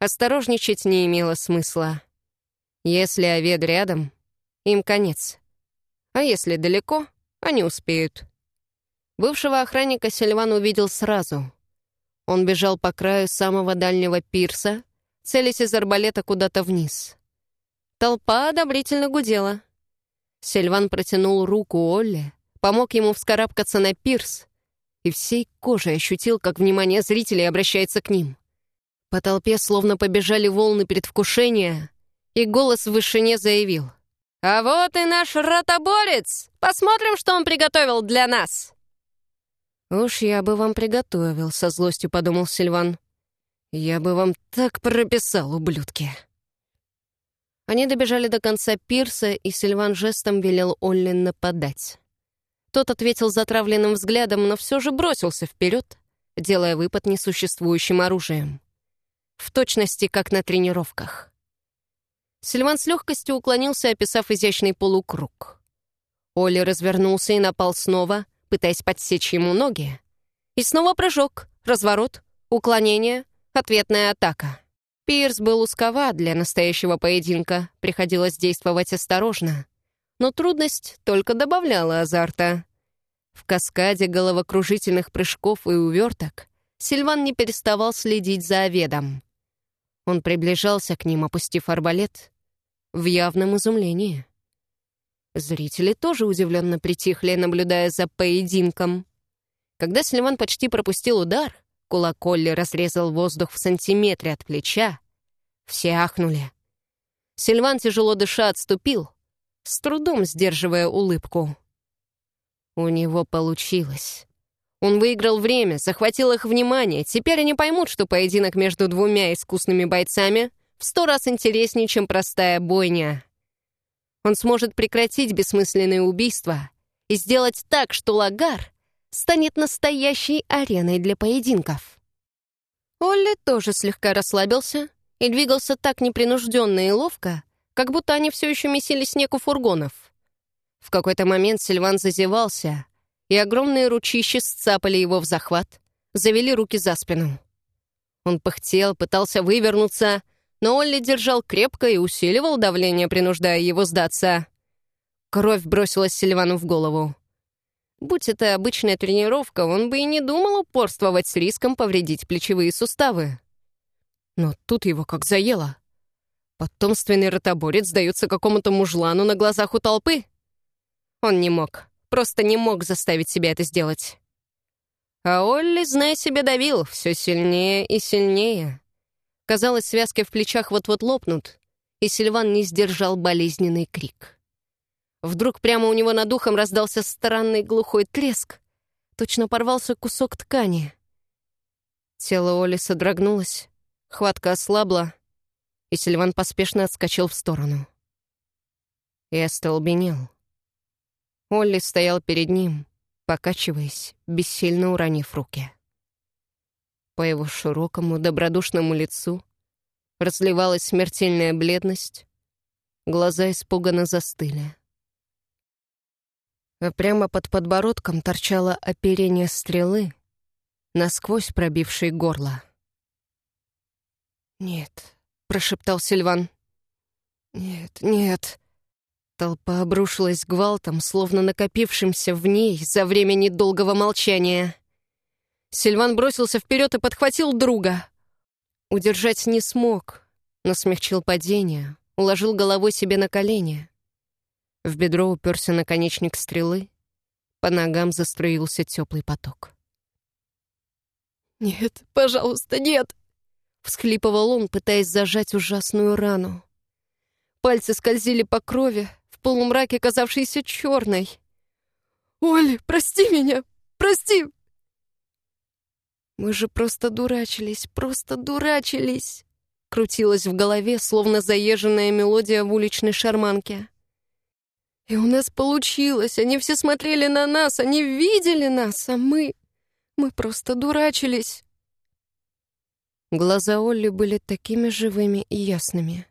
Осторожничать не имело смысла. Если овед рядом, им конец. А если далеко, они успеют. Бывшего охранника Сильван увидел сразу. Он бежал по краю самого дальнего пирса, целясь из арбалета куда-то вниз. Толпа одобрительно гудела. Сильван протянул руку Олле, помог ему вскарабкаться на пирс и всей кожей ощутил, как внимание зрителей обращается к ним. По толпе словно побежали волны предвкушения, и голос в вышине заявил. «А вот и наш ротоборец! Посмотрим, что он приготовил для нас!» «Уж я бы вам приготовил», — со злостью подумал Сильван. «Я бы вам так прописал, ублюдки». Они добежали до конца пирса, и Сильван жестом велел Олли нападать. Тот ответил затравленным взглядом, но все же бросился вперед, делая выпад несуществующим оружием. В точности, как на тренировках. Сильван с легкостью уклонился, описав изящный полукруг. Олли развернулся и напал снова, пытаясь подсечь ему ноги. И снова прыжок, разворот, уклонение, ответная атака. Пирс был узковат для настоящего поединка, приходилось действовать осторожно. Но трудность только добавляла азарта. В каскаде головокружительных прыжков и уверток Сильван не переставал следить за Оведом. Он приближался к ним, опустив арбалет, в явном изумлении. Зрители тоже удивленно притихли, наблюдая за поединком. Когда Сильван почти пропустил удар, кулак Колли разрезал воздух в сантиметре от плеча. Все ахнули. Сильван, тяжело дыша, отступил, с трудом сдерживая улыбку. У него получилось. Он выиграл время, захватил их внимание. Теперь они поймут, что поединок между двумя искусными бойцами в сто раз интереснее, чем простая бойня. Он сможет прекратить бессмысленные убийства и сделать так, что Лагар станет настоящей ареной для поединков. Олли тоже слегка расслабился и двигался так непринужденно и ловко, как будто они все еще месили снег у фургонов. В какой-то момент Сильван зазевался, и огромные ручища сцапали его в захват, завели руки за спину. Он пыхтел, пытался вывернуться, но Олли держал крепко и усиливал давление, принуждая его сдаться. Кровь бросилась Сильвану в голову. Будь это обычная тренировка, он бы и не думал упорствовать с риском повредить плечевые суставы. Но тут его как заело. Потомственный ротоборец сдается какому-то мужлану на глазах у толпы. Он не мог, просто не мог заставить себя это сделать. А Олли, зная себя, давил все сильнее и сильнее. Казалось, связки в плечах вот-вот лопнут, и Сильван не сдержал болезненный крик. Вдруг прямо у него над ухом раздался странный глухой треск. Точно порвался кусок ткани. Тело Оли содрогнулось, хватка ослабла, и Сильван поспешно отскочил в сторону. И остолбенел. Олли стоял перед ним, покачиваясь, бессильно уронив руки. По его широкому, добродушному лицу разливалась смертельная бледность, глаза испуганно застыли. А прямо под подбородком торчало оперение стрелы, насквозь пробившей горло. «Нет», — прошептал Сильван. «Нет, нет», Толпа обрушилась гвалтом, словно накопившимся в ней за время недолгого молчания. Сильван бросился вперед и подхватил друга. Удержать не смог, но смягчил падение, уложил головой себе на колени. В бедро уперся наконечник стрелы, по ногам заструился теплый поток. «Нет, пожалуйста, нет!» — всхлипывал он, пытаясь зажать ужасную рану. Пальцы скользили по крови, полумраке, казавшейся черной. «Оля, прости меня! Прости!» «Мы же просто дурачились, просто дурачились!» Крутилась в голове, словно заезженная мелодия в уличной шарманке. «И у нас получилось! Они все смотрели на нас, они видели нас, а мы... Мы просто дурачились!» Глаза Олли были такими живыми и ясными.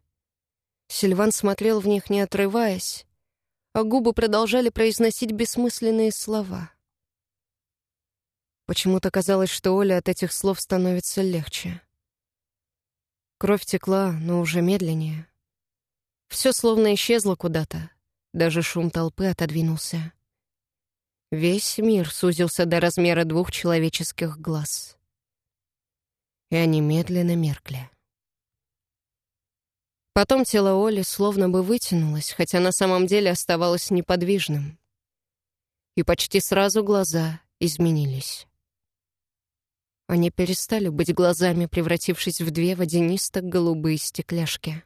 Сильван смотрел в них, не отрываясь, а губы продолжали произносить бессмысленные слова. Почему-то казалось, что Оля от этих слов становится легче. Кровь текла, но уже медленнее. Все словно исчезло куда-то, даже шум толпы отодвинулся. Весь мир сузился до размера двух человеческих глаз. И они медленно меркли. Потом тело Оли словно бы вытянулось, хотя на самом деле оставалось неподвижным. И почти сразу глаза изменились. Они перестали быть глазами, превратившись в две водянисто-голубые стекляшки.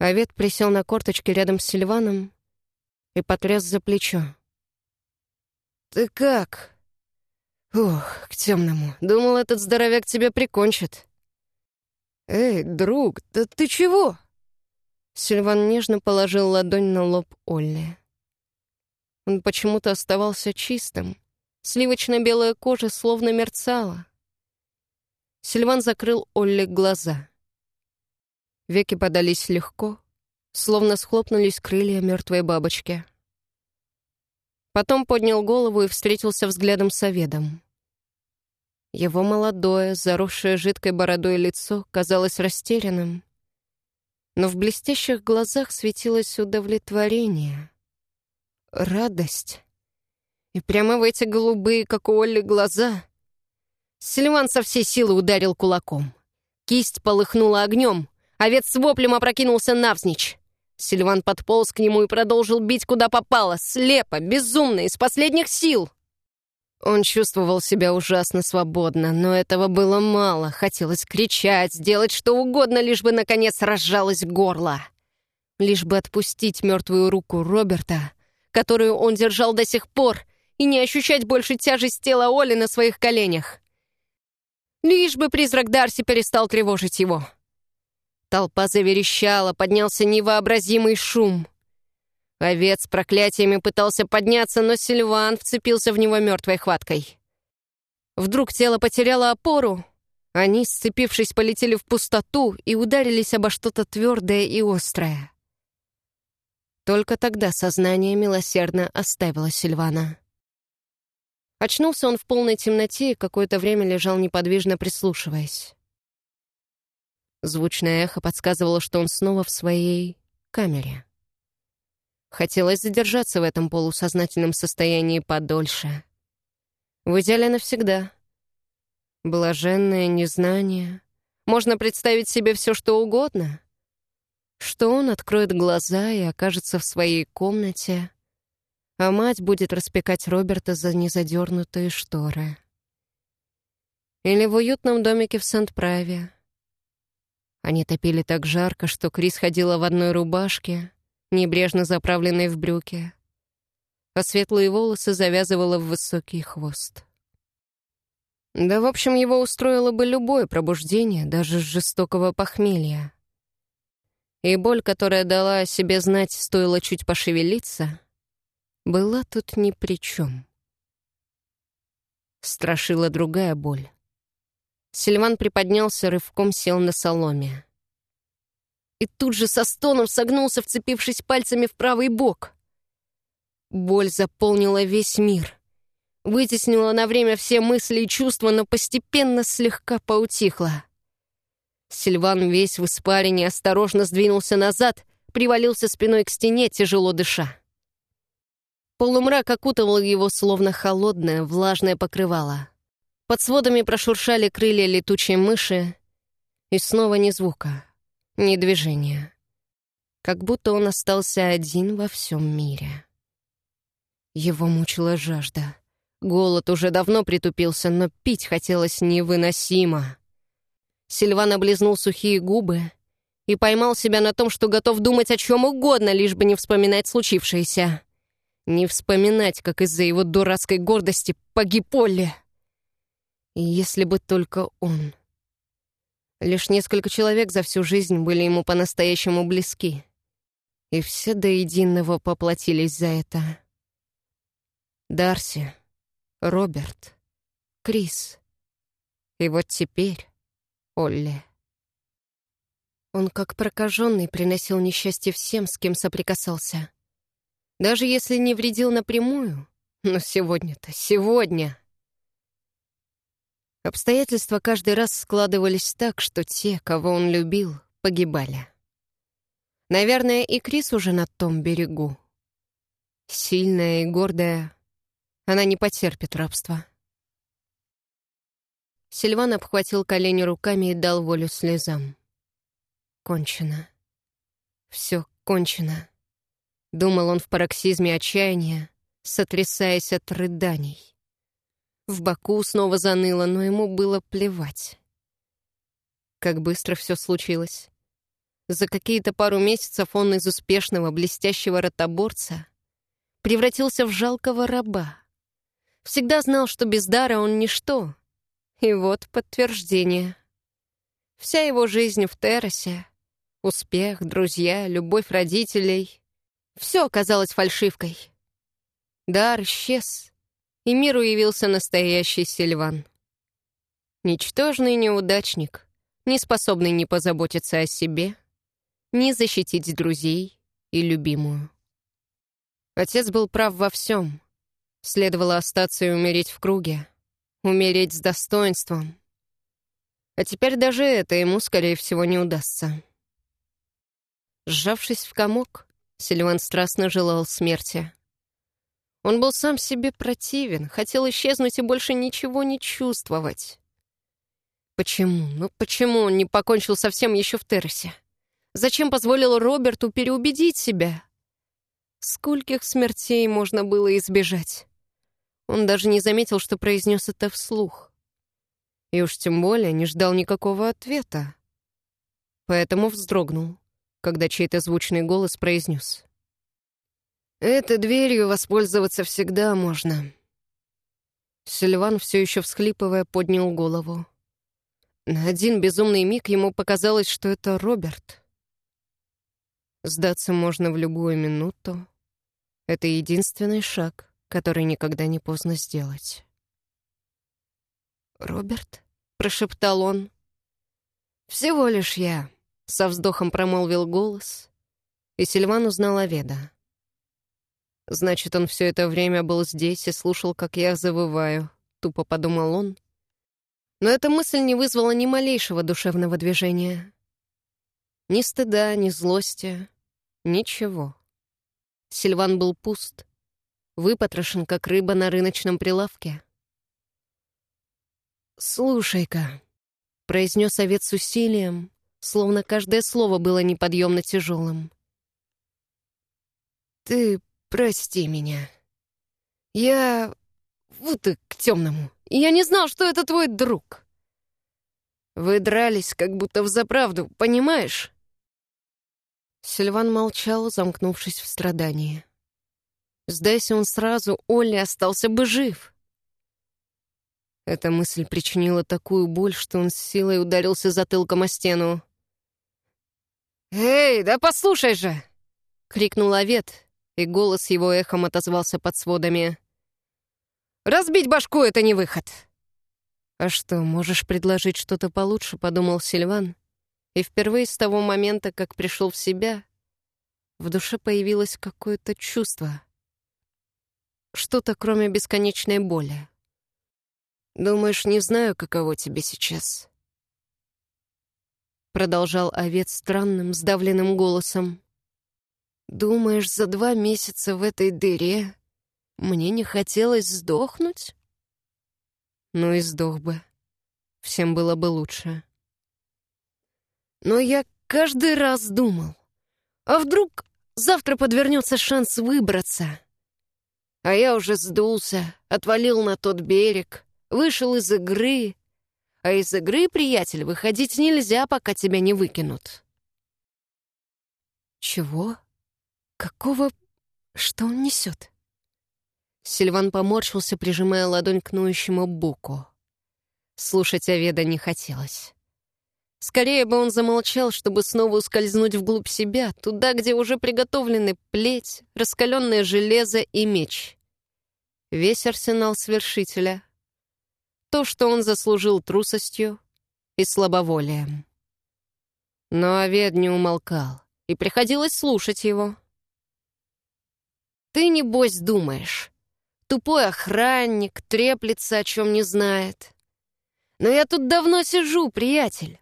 Овет присел на корточки рядом с Сильваном и потряс за плечо. ты как?» «Ух, к темному. Думал, этот здоровяк тебя прикончит». «Эй, друг, да ты чего?» Сильван нежно положил ладонь на лоб Олли. Он почему-то оставался чистым. Сливочно-белая кожа словно мерцала. Сильван закрыл Олли глаза. Веки подались легко, словно схлопнулись крылья мертвой бабочки. Потом поднял голову и встретился взглядом с Оведом. Его молодое, заросшее жидкой бородой лицо казалось растерянным, но в блестящих глазах светилось удовлетворение, радость. И прямо в эти голубые, как у Олли, глаза Сильван со всей силы ударил кулаком. Кисть полыхнула огнем, овец с воплем опрокинулся навзничь. Сильван подполз к нему и продолжил бить, куда попало, слепо, безумно, из последних сил. Он чувствовал себя ужасно свободно, но этого было мало. Хотелось кричать, сделать что угодно, лишь бы, наконец, разжалось горло. Лишь бы отпустить мертвую руку Роберта, которую он держал до сих пор, и не ощущать больше тяжесть тела Оли на своих коленях. Лишь бы призрак Дарси перестал тревожить его. Толпа заверещала, поднялся невообразимый шум — Овец проклятиями пытался подняться, но Сильван вцепился в него мертвой хваткой. Вдруг тело потеряло опору. Они, сцепившись, полетели в пустоту и ударились обо что-то твердое и острое. Только тогда сознание милосердно оставило Сильвана. Очнулся он в полной темноте и какое-то время лежал неподвижно прислушиваясь. Звучное эхо подсказывало, что он снова в своей камере. Хотелось задержаться в этом полусознательном состоянии подольше. В идеале навсегда. Блаженное незнание. Можно представить себе все, что угодно. Что он откроет глаза и окажется в своей комнате, а мать будет распекать Роберта за незадернутые шторы. Или в уютном домике в Сент-Праве. Они топили так жарко, что Крис ходила в одной рубашке — небрежно заправленной в брюки, а светлые волосы завязывала в высокий хвост. Да, в общем, его устроило бы любое пробуждение, даже жестокого похмелья. И боль, которая дала о себе знать, стоило чуть пошевелиться, была тут ни при чем. Страшила другая боль. Сильван приподнялся, рывком сел на соломе и тут же со стоном согнулся, вцепившись пальцами в правый бок. Боль заполнила весь мир. Вытеснила на время все мысли и чувства, но постепенно слегка поутихла. Сильван весь в испарине осторожно сдвинулся назад, привалился спиной к стене, тяжело дыша. Полумрак окутывал его, словно холодное, влажное покрывало. Под сводами прошуршали крылья летучей мыши, и снова ни звука ни движения. Как будто он остался один во всем мире. Его мучила жажда. Голод уже давно притупился, но пить хотелось невыносимо. Сильван облизнул сухие губы и поймал себя на том, что готов думать о чем угодно, лишь бы не вспоминать случившееся. Не вспоминать, как из-за его дурацкой гордости погиб Олли. Если бы только он... Лишь несколько человек за всю жизнь были ему по-настоящему близки. И все до единого поплатились за это. Дарси, Роберт, Крис. И вот теперь Олли. Он как прокаженный приносил несчастье всем, с кем соприкасался. Даже если не вредил напрямую, но сегодня-то, сегодня... Обстоятельства каждый раз складывались так, что те, кого он любил, погибали. Наверное, и Крис уже на том берегу. Сильная и гордая, она не потерпит рабства. Сильван обхватил колени руками и дал волю слезам. Кончено. Все кончено. Думал он в пароксизме отчаяния, сотрясаясь от рыданий. В боку снова заныло, но ему было плевать. Как быстро все случилось. За какие-то пару месяцев он из успешного, блестящего ротоборца превратился в жалкого раба. Всегда знал, что без дара он ничто. И вот подтверждение. Вся его жизнь в террасе, успех, друзья, любовь родителей — все оказалось фальшивкой. Дар исчез, и миру явился настоящий Сильван. Ничтожный неудачник, не способный ни позаботиться о себе, ни защитить друзей и любимую. Отец был прав во всем. Следовало остаться и умереть в круге. Умереть с достоинством. А теперь даже это ему, скорее всего, не удастся. Сжавшись в комок, Сильван страстно желал смерти. Он был сам себе противен, хотел исчезнуть и больше ничего не чувствовать. Почему? Ну почему он не покончил совсем еще в террасе? Зачем позволил Роберту переубедить себя? Скольких смертей можно было избежать? Он даже не заметил, что произнес это вслух. И уж тем более не ждал никакого ответа. Поэтому вздрогнул, когда чей-то звучный голос произнес. Этой дверью воспользоваться всегда можно. Сильван, все еще всхлипывая, поднял голову. На один безумный миг ему показалось, что это Роберт. Сдаться можно в любую минуту. Это единственный шаг, который никогда не поздно сделать. «Роберт?» — прошептал он. «Всего лишь я», — со вздохом промолвил голос, и Сильван узнал Оведа. Значит, он все это время был здесь и слушал, как я завываю, тупо подумал он. Но эта мысль не вызвала ни малейшего душевного движения. Ни стыда, ни злости, ничего. Сильван был пуст, выпотрошен, как рыба на рыночном прилавке. «Слушай-ка», — произнес овец с усилием, словно каждое слово было неподъемно тяжелым. «Ты Прости меня. Я... Вот и к темному. Я не знал, что это твой друг. Вы дрались, как будто в заправду, понимаешь? Сильван молчал, замкнувшись в страдании. Сдайся он сразу, Олли остался бы жив. Эта мысль причинила такую боль, что он с силой ударился затылком о стену. «Эй, да послушай же!» — крикнул Овет, и голос его эхом отозвался под сводами. «Разбить башку — это не выход!» «А что, можешь предложить что-то получше?» — подумал Сильван. И впервые с того момента, как пришел в себя, в душе появилось какое-то чувство. Что-то, кроме бесконечной боли. «Думаешь, не знаю, каково тебе сейчас?» Продолжал овец странным, сдавленным голосом. Думаешь, за два месяца в этой дыре мне не хотелось сдохнуть? Ну и сдох бы. Всем было бы лучше. Но я каждый раз думал, а вдруг завтра подвернется шанс выбраться? А я уже сдулся, отвалил на тот берег, вышел из игры. А из игры, приятель, выходить нельзя, пока тебя не выкинут. Чего? Какого... Что он несет? Сильван поморщился, прижимая ладонь к ноющему боку. Слушать Оведа не хотелось. Скорее бы он замолчал, чтобы снова ускользнуть вглубь себя, туда, где уже приготовлены плеть, раскаленное железо и меч. Весь арсенал свершителя. То, что он заслужил трусостью и слабоволием. Но Овед не умолкал, и приходилось слушать его. Ты, небось, думаешь. Тупой охранник, треплется, о чем не знает. Но я тут давно сижу, приятель.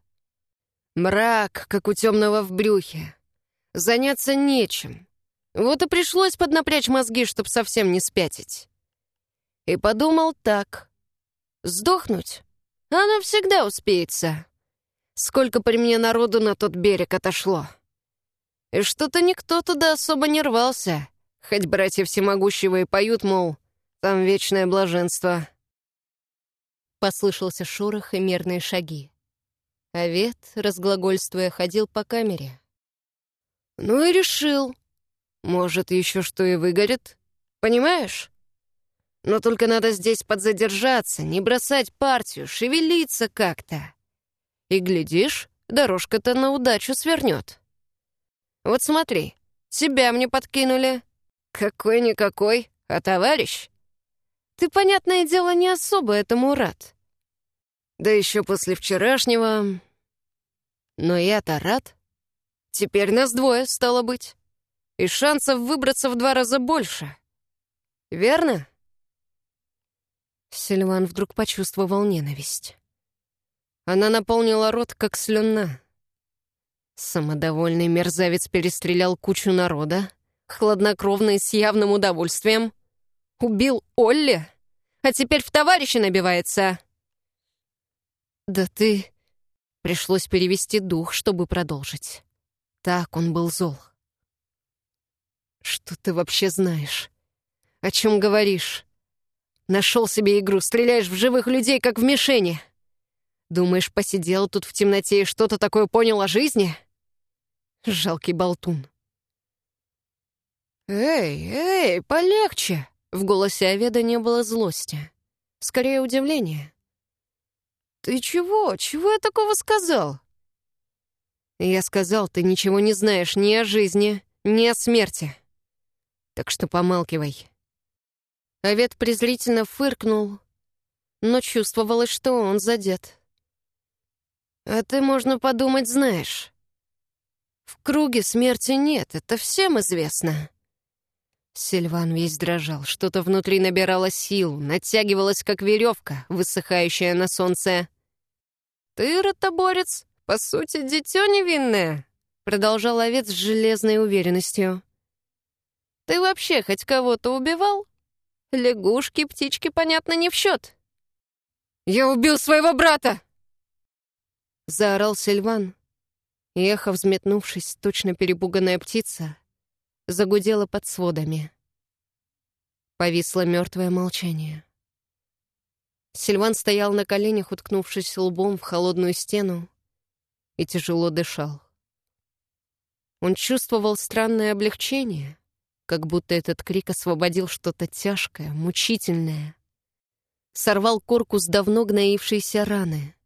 Мрак, как у темного в брюхе. Заняться нечем. Вот и пришлось поднапрячь мозги, чтоб совсем не спятить. И подумал так. Сдохнуть? Она всегда успеется. Сколько при мне народу на тот берег отошло. И что-то никто туда особо не рвался. Хоть братья всемогущего и поют, мол, там вечное блаженство. Послышался шорох и мерные шаги. Овет, разглагольствуя, ходил по камере. Ну и решил. Может, еще что и выгорит. Понимаешь? Но только надо здесь подзадержаться, не бросать партию, шевелиться как-то. И, глядишь, дорожка-то на удачу свернет. Вот смотри, тебя мне подкинули. Какой-никакой, а товарищ. Ты, понятное дело, не особо этому рад. Да еще после вчерашнего... Но я-то рад. Теперь нас двое, стало быть. И шансов выбраться в два раза больше. Верно? Сильван вдруг почувствовал ненависть. Она наполнила рот, как слюна. Самодовольный мерзавец перестрелял кучу народа, хладнокровно и с явным удовольствием. Убил Олли, а теперь в товарища набивается. «Да ты...» Пришлось перевести дух, чтобы продолжить. Так он был зол. «Что ты вообще знаешь? О чем говоришь? Нашел себе игру, стреляешь в живых людей, как в мишени. Думаешь, посидел тут в темноте и что-то такое понял о жизни? Жалкий болтун». «Эй, эй, полегче!» В голосе Аведа не было злости. Скорее, удивления. «Ты чего? Чего я такого сказал?» «Я сказал, ты ничего не знаешь ни о жизни, ни о смерти. Так что помалкивай». Овет презрительно фыркнул, но чувствовалось, что он задет. «А ты, можно подумать, знаешь. В круге смерти нет, это всем известно». Сильван весь дрожал, что-то внутри набирало силу, натягивалось, как веревка, высыхающая на солнце. «Ты, ротоборец, по сути, дитё невинное», — продолжал овец с железной уверенностью. «Ты вообще хоть кого-то убивал? Лягушки, птички, понятно, не в счет». «Я убил своего брата!» Заорал Сильван. И эхо, взметнувшись, точно перепуганная птица, загудела под сводами. Повисло мертвое молчание. Сильван стоял на коленях, уткнувшись лбом в холодную стену, и тяжело дышал. Он чувствовал странное облегчение, как будто этот крик освободил что-то тяжкое, мучительное. Сорвал корку с давно гноившейся раны.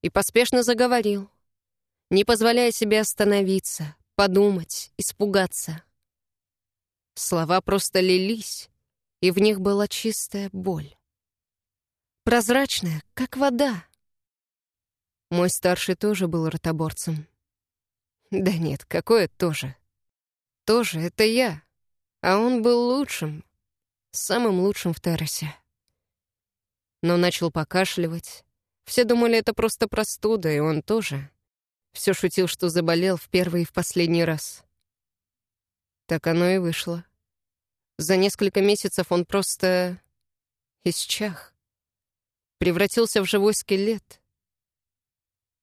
И поспешно заговорил, не позволяя себе остановиться, подумать, испугаться. Слова просто лились, и в них была чистая боль прозрачная, как вода. Мой старший тоже был ротоборцем. Да нет, какое тоже? Тоже это я. А он был лучшим, самым лучшим в террасе. Но начал покашливать. Все думали, это просто простуда, и он тоже. Все шутил, что заболел в первый и в последний раз. Так оно и вышло. За несколько месяцев он просто исчах превратился в живой скелет.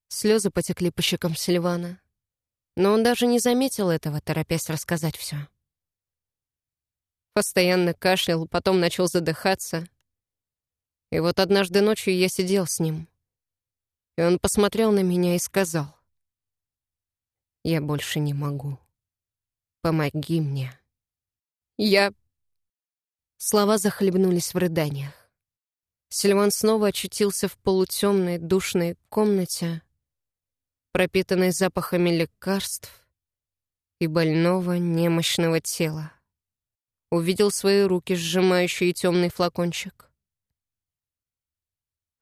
Слезы потекли по щекам Сильвана, но он даже не заметил этого, торопясь рассказать все. Постоянно кашлял, потом начал задыхаться. И вот однажды ночью я сидел с ним, и он посмотрел на меня и сказал, «Я больше не могу. Помоги мне». Я... Слова захлебнулись в рыданиях. Сильван снова очутился в полутемной, душной комнате, пропитанной запахами лекарств и больного, немощного тела. Увидел свои руки, сжимающие темный флакончик.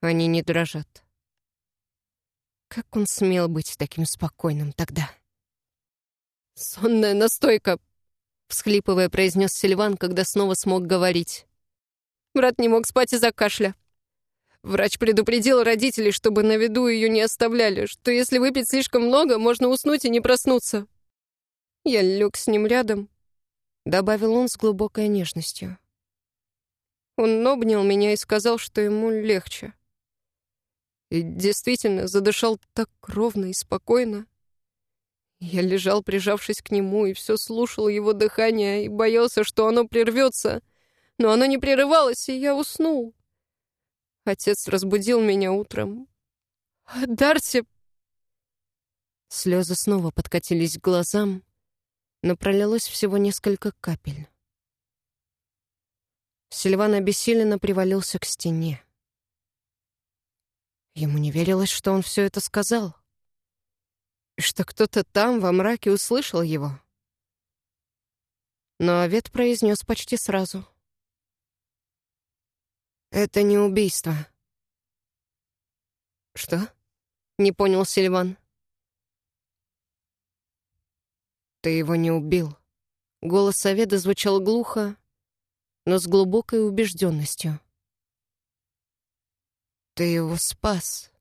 Они не дрожат. Как он смел быть таким спокойным тогда? «Сонная настойка!» — всхлипывая, произнес Сильван, когда снова смог говорить. Брат не мог спать из-за кашля. Врач предупредил родителей, чтобы на виду ее не оставляли, что если выпить слишком много, можно уснуть и не проснуться. Я лег с ним рядом, добавил он с глубокой нежностью. Он обнял меня и сказал, что ему легче. И действительно задышал так ровно и спокойно. Я лежал, прижавшись к нему, и все слушал его дыхание и боялся, что оно прервется — но оно не прерывалось, и я уснул. Отец разбудил меня утром. Дарси... Слезы снова подкатились к глазам, но пролилось всего несколько капель. Сильван обессиленно привалился к стене. Ему не верилось, что он все это сказал. Что кто-то там, во мраке, услышал его. Но Овет произнес почти сразу. «Это не убийство». «Что?» — не понял Сильван. «Ты его не убил». Голос Оведа звучал глухо, но с глубокой убежденностью. «Ты его спас.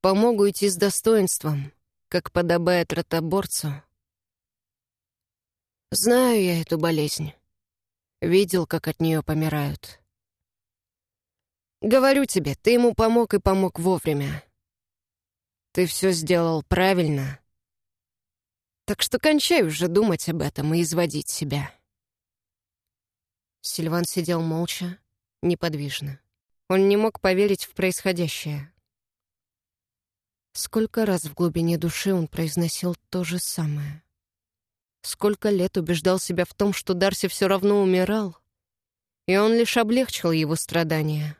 Помог уйти с достоинством, как подобает ротоборцу. Знаю я эту болезнь. Видел, как от нее помирают. Говорю тебе, ты ему помог и помог вовремя. Ты все сделал правильно. Так что кончай уже думать об этом и изводить себя. Сильван сидел молча, неподвижно. Он не мог поверить в происходящее. Сколько раз в глубине души он произносил то же самое. Сколько лет убеждал себя в том, что Дарси все равно умирал, и он лишь облегчил его страдания.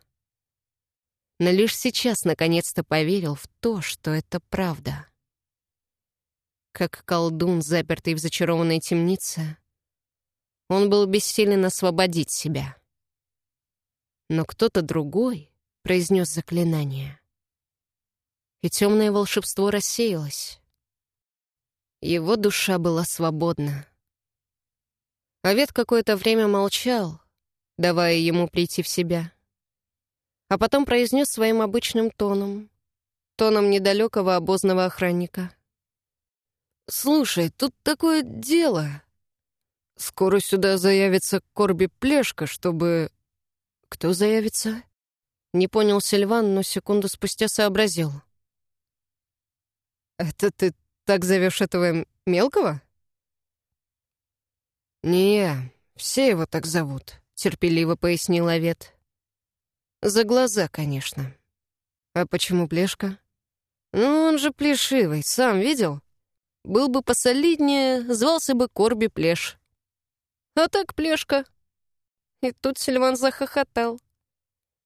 Но лишь сейчас наконец-то поверил в то, что это правда. Как колдун, запертый в зачарованной темнице, он был бессилен освободить себя. Но кто-то другой произнес заклинание. И темное волшебство рассеялось. Его душа была свободна. Овет какое-то время молчал, давая ему прийти в себя. А потом произнес своим обычным тоном, тоном недалекого обозного охранника. «Слушай, тут такое дело. Скоро сюда заявится Корби Плешка, чтобы...» «Кто заявится?» Не понял Сильван, но секунду спустя сообразил. «Это ты так зовешь этого мелкого?» «Не, все его так зовут», — терпеливо пояснил Овет. «За глаза, конечно. А почему Плешка?» «Ну, он же плешивый, сам видел? Был бы посолиднее, звался бы Корби Плеш. А так Плешка». И тут Сильван захохотал.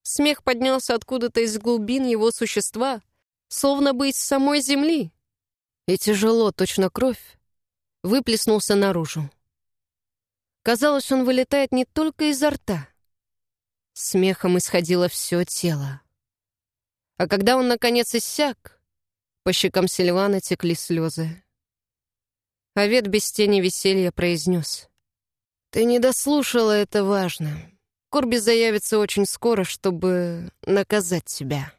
Смех поднялся откуда-то из глубин его существа, словно бы из самой земли и тяжело, точно кровь, выплеснулся наружу. Казалось, он вылетает не только изо рта. Смехом исходило все тело. А когда он, наконец, иссяк, по щекам Сильвана текли слезы. Овет без тени веселья произнес. «Ты не дослушала, это важно. Корби заявится очень скоро, чтобы наказать тебя».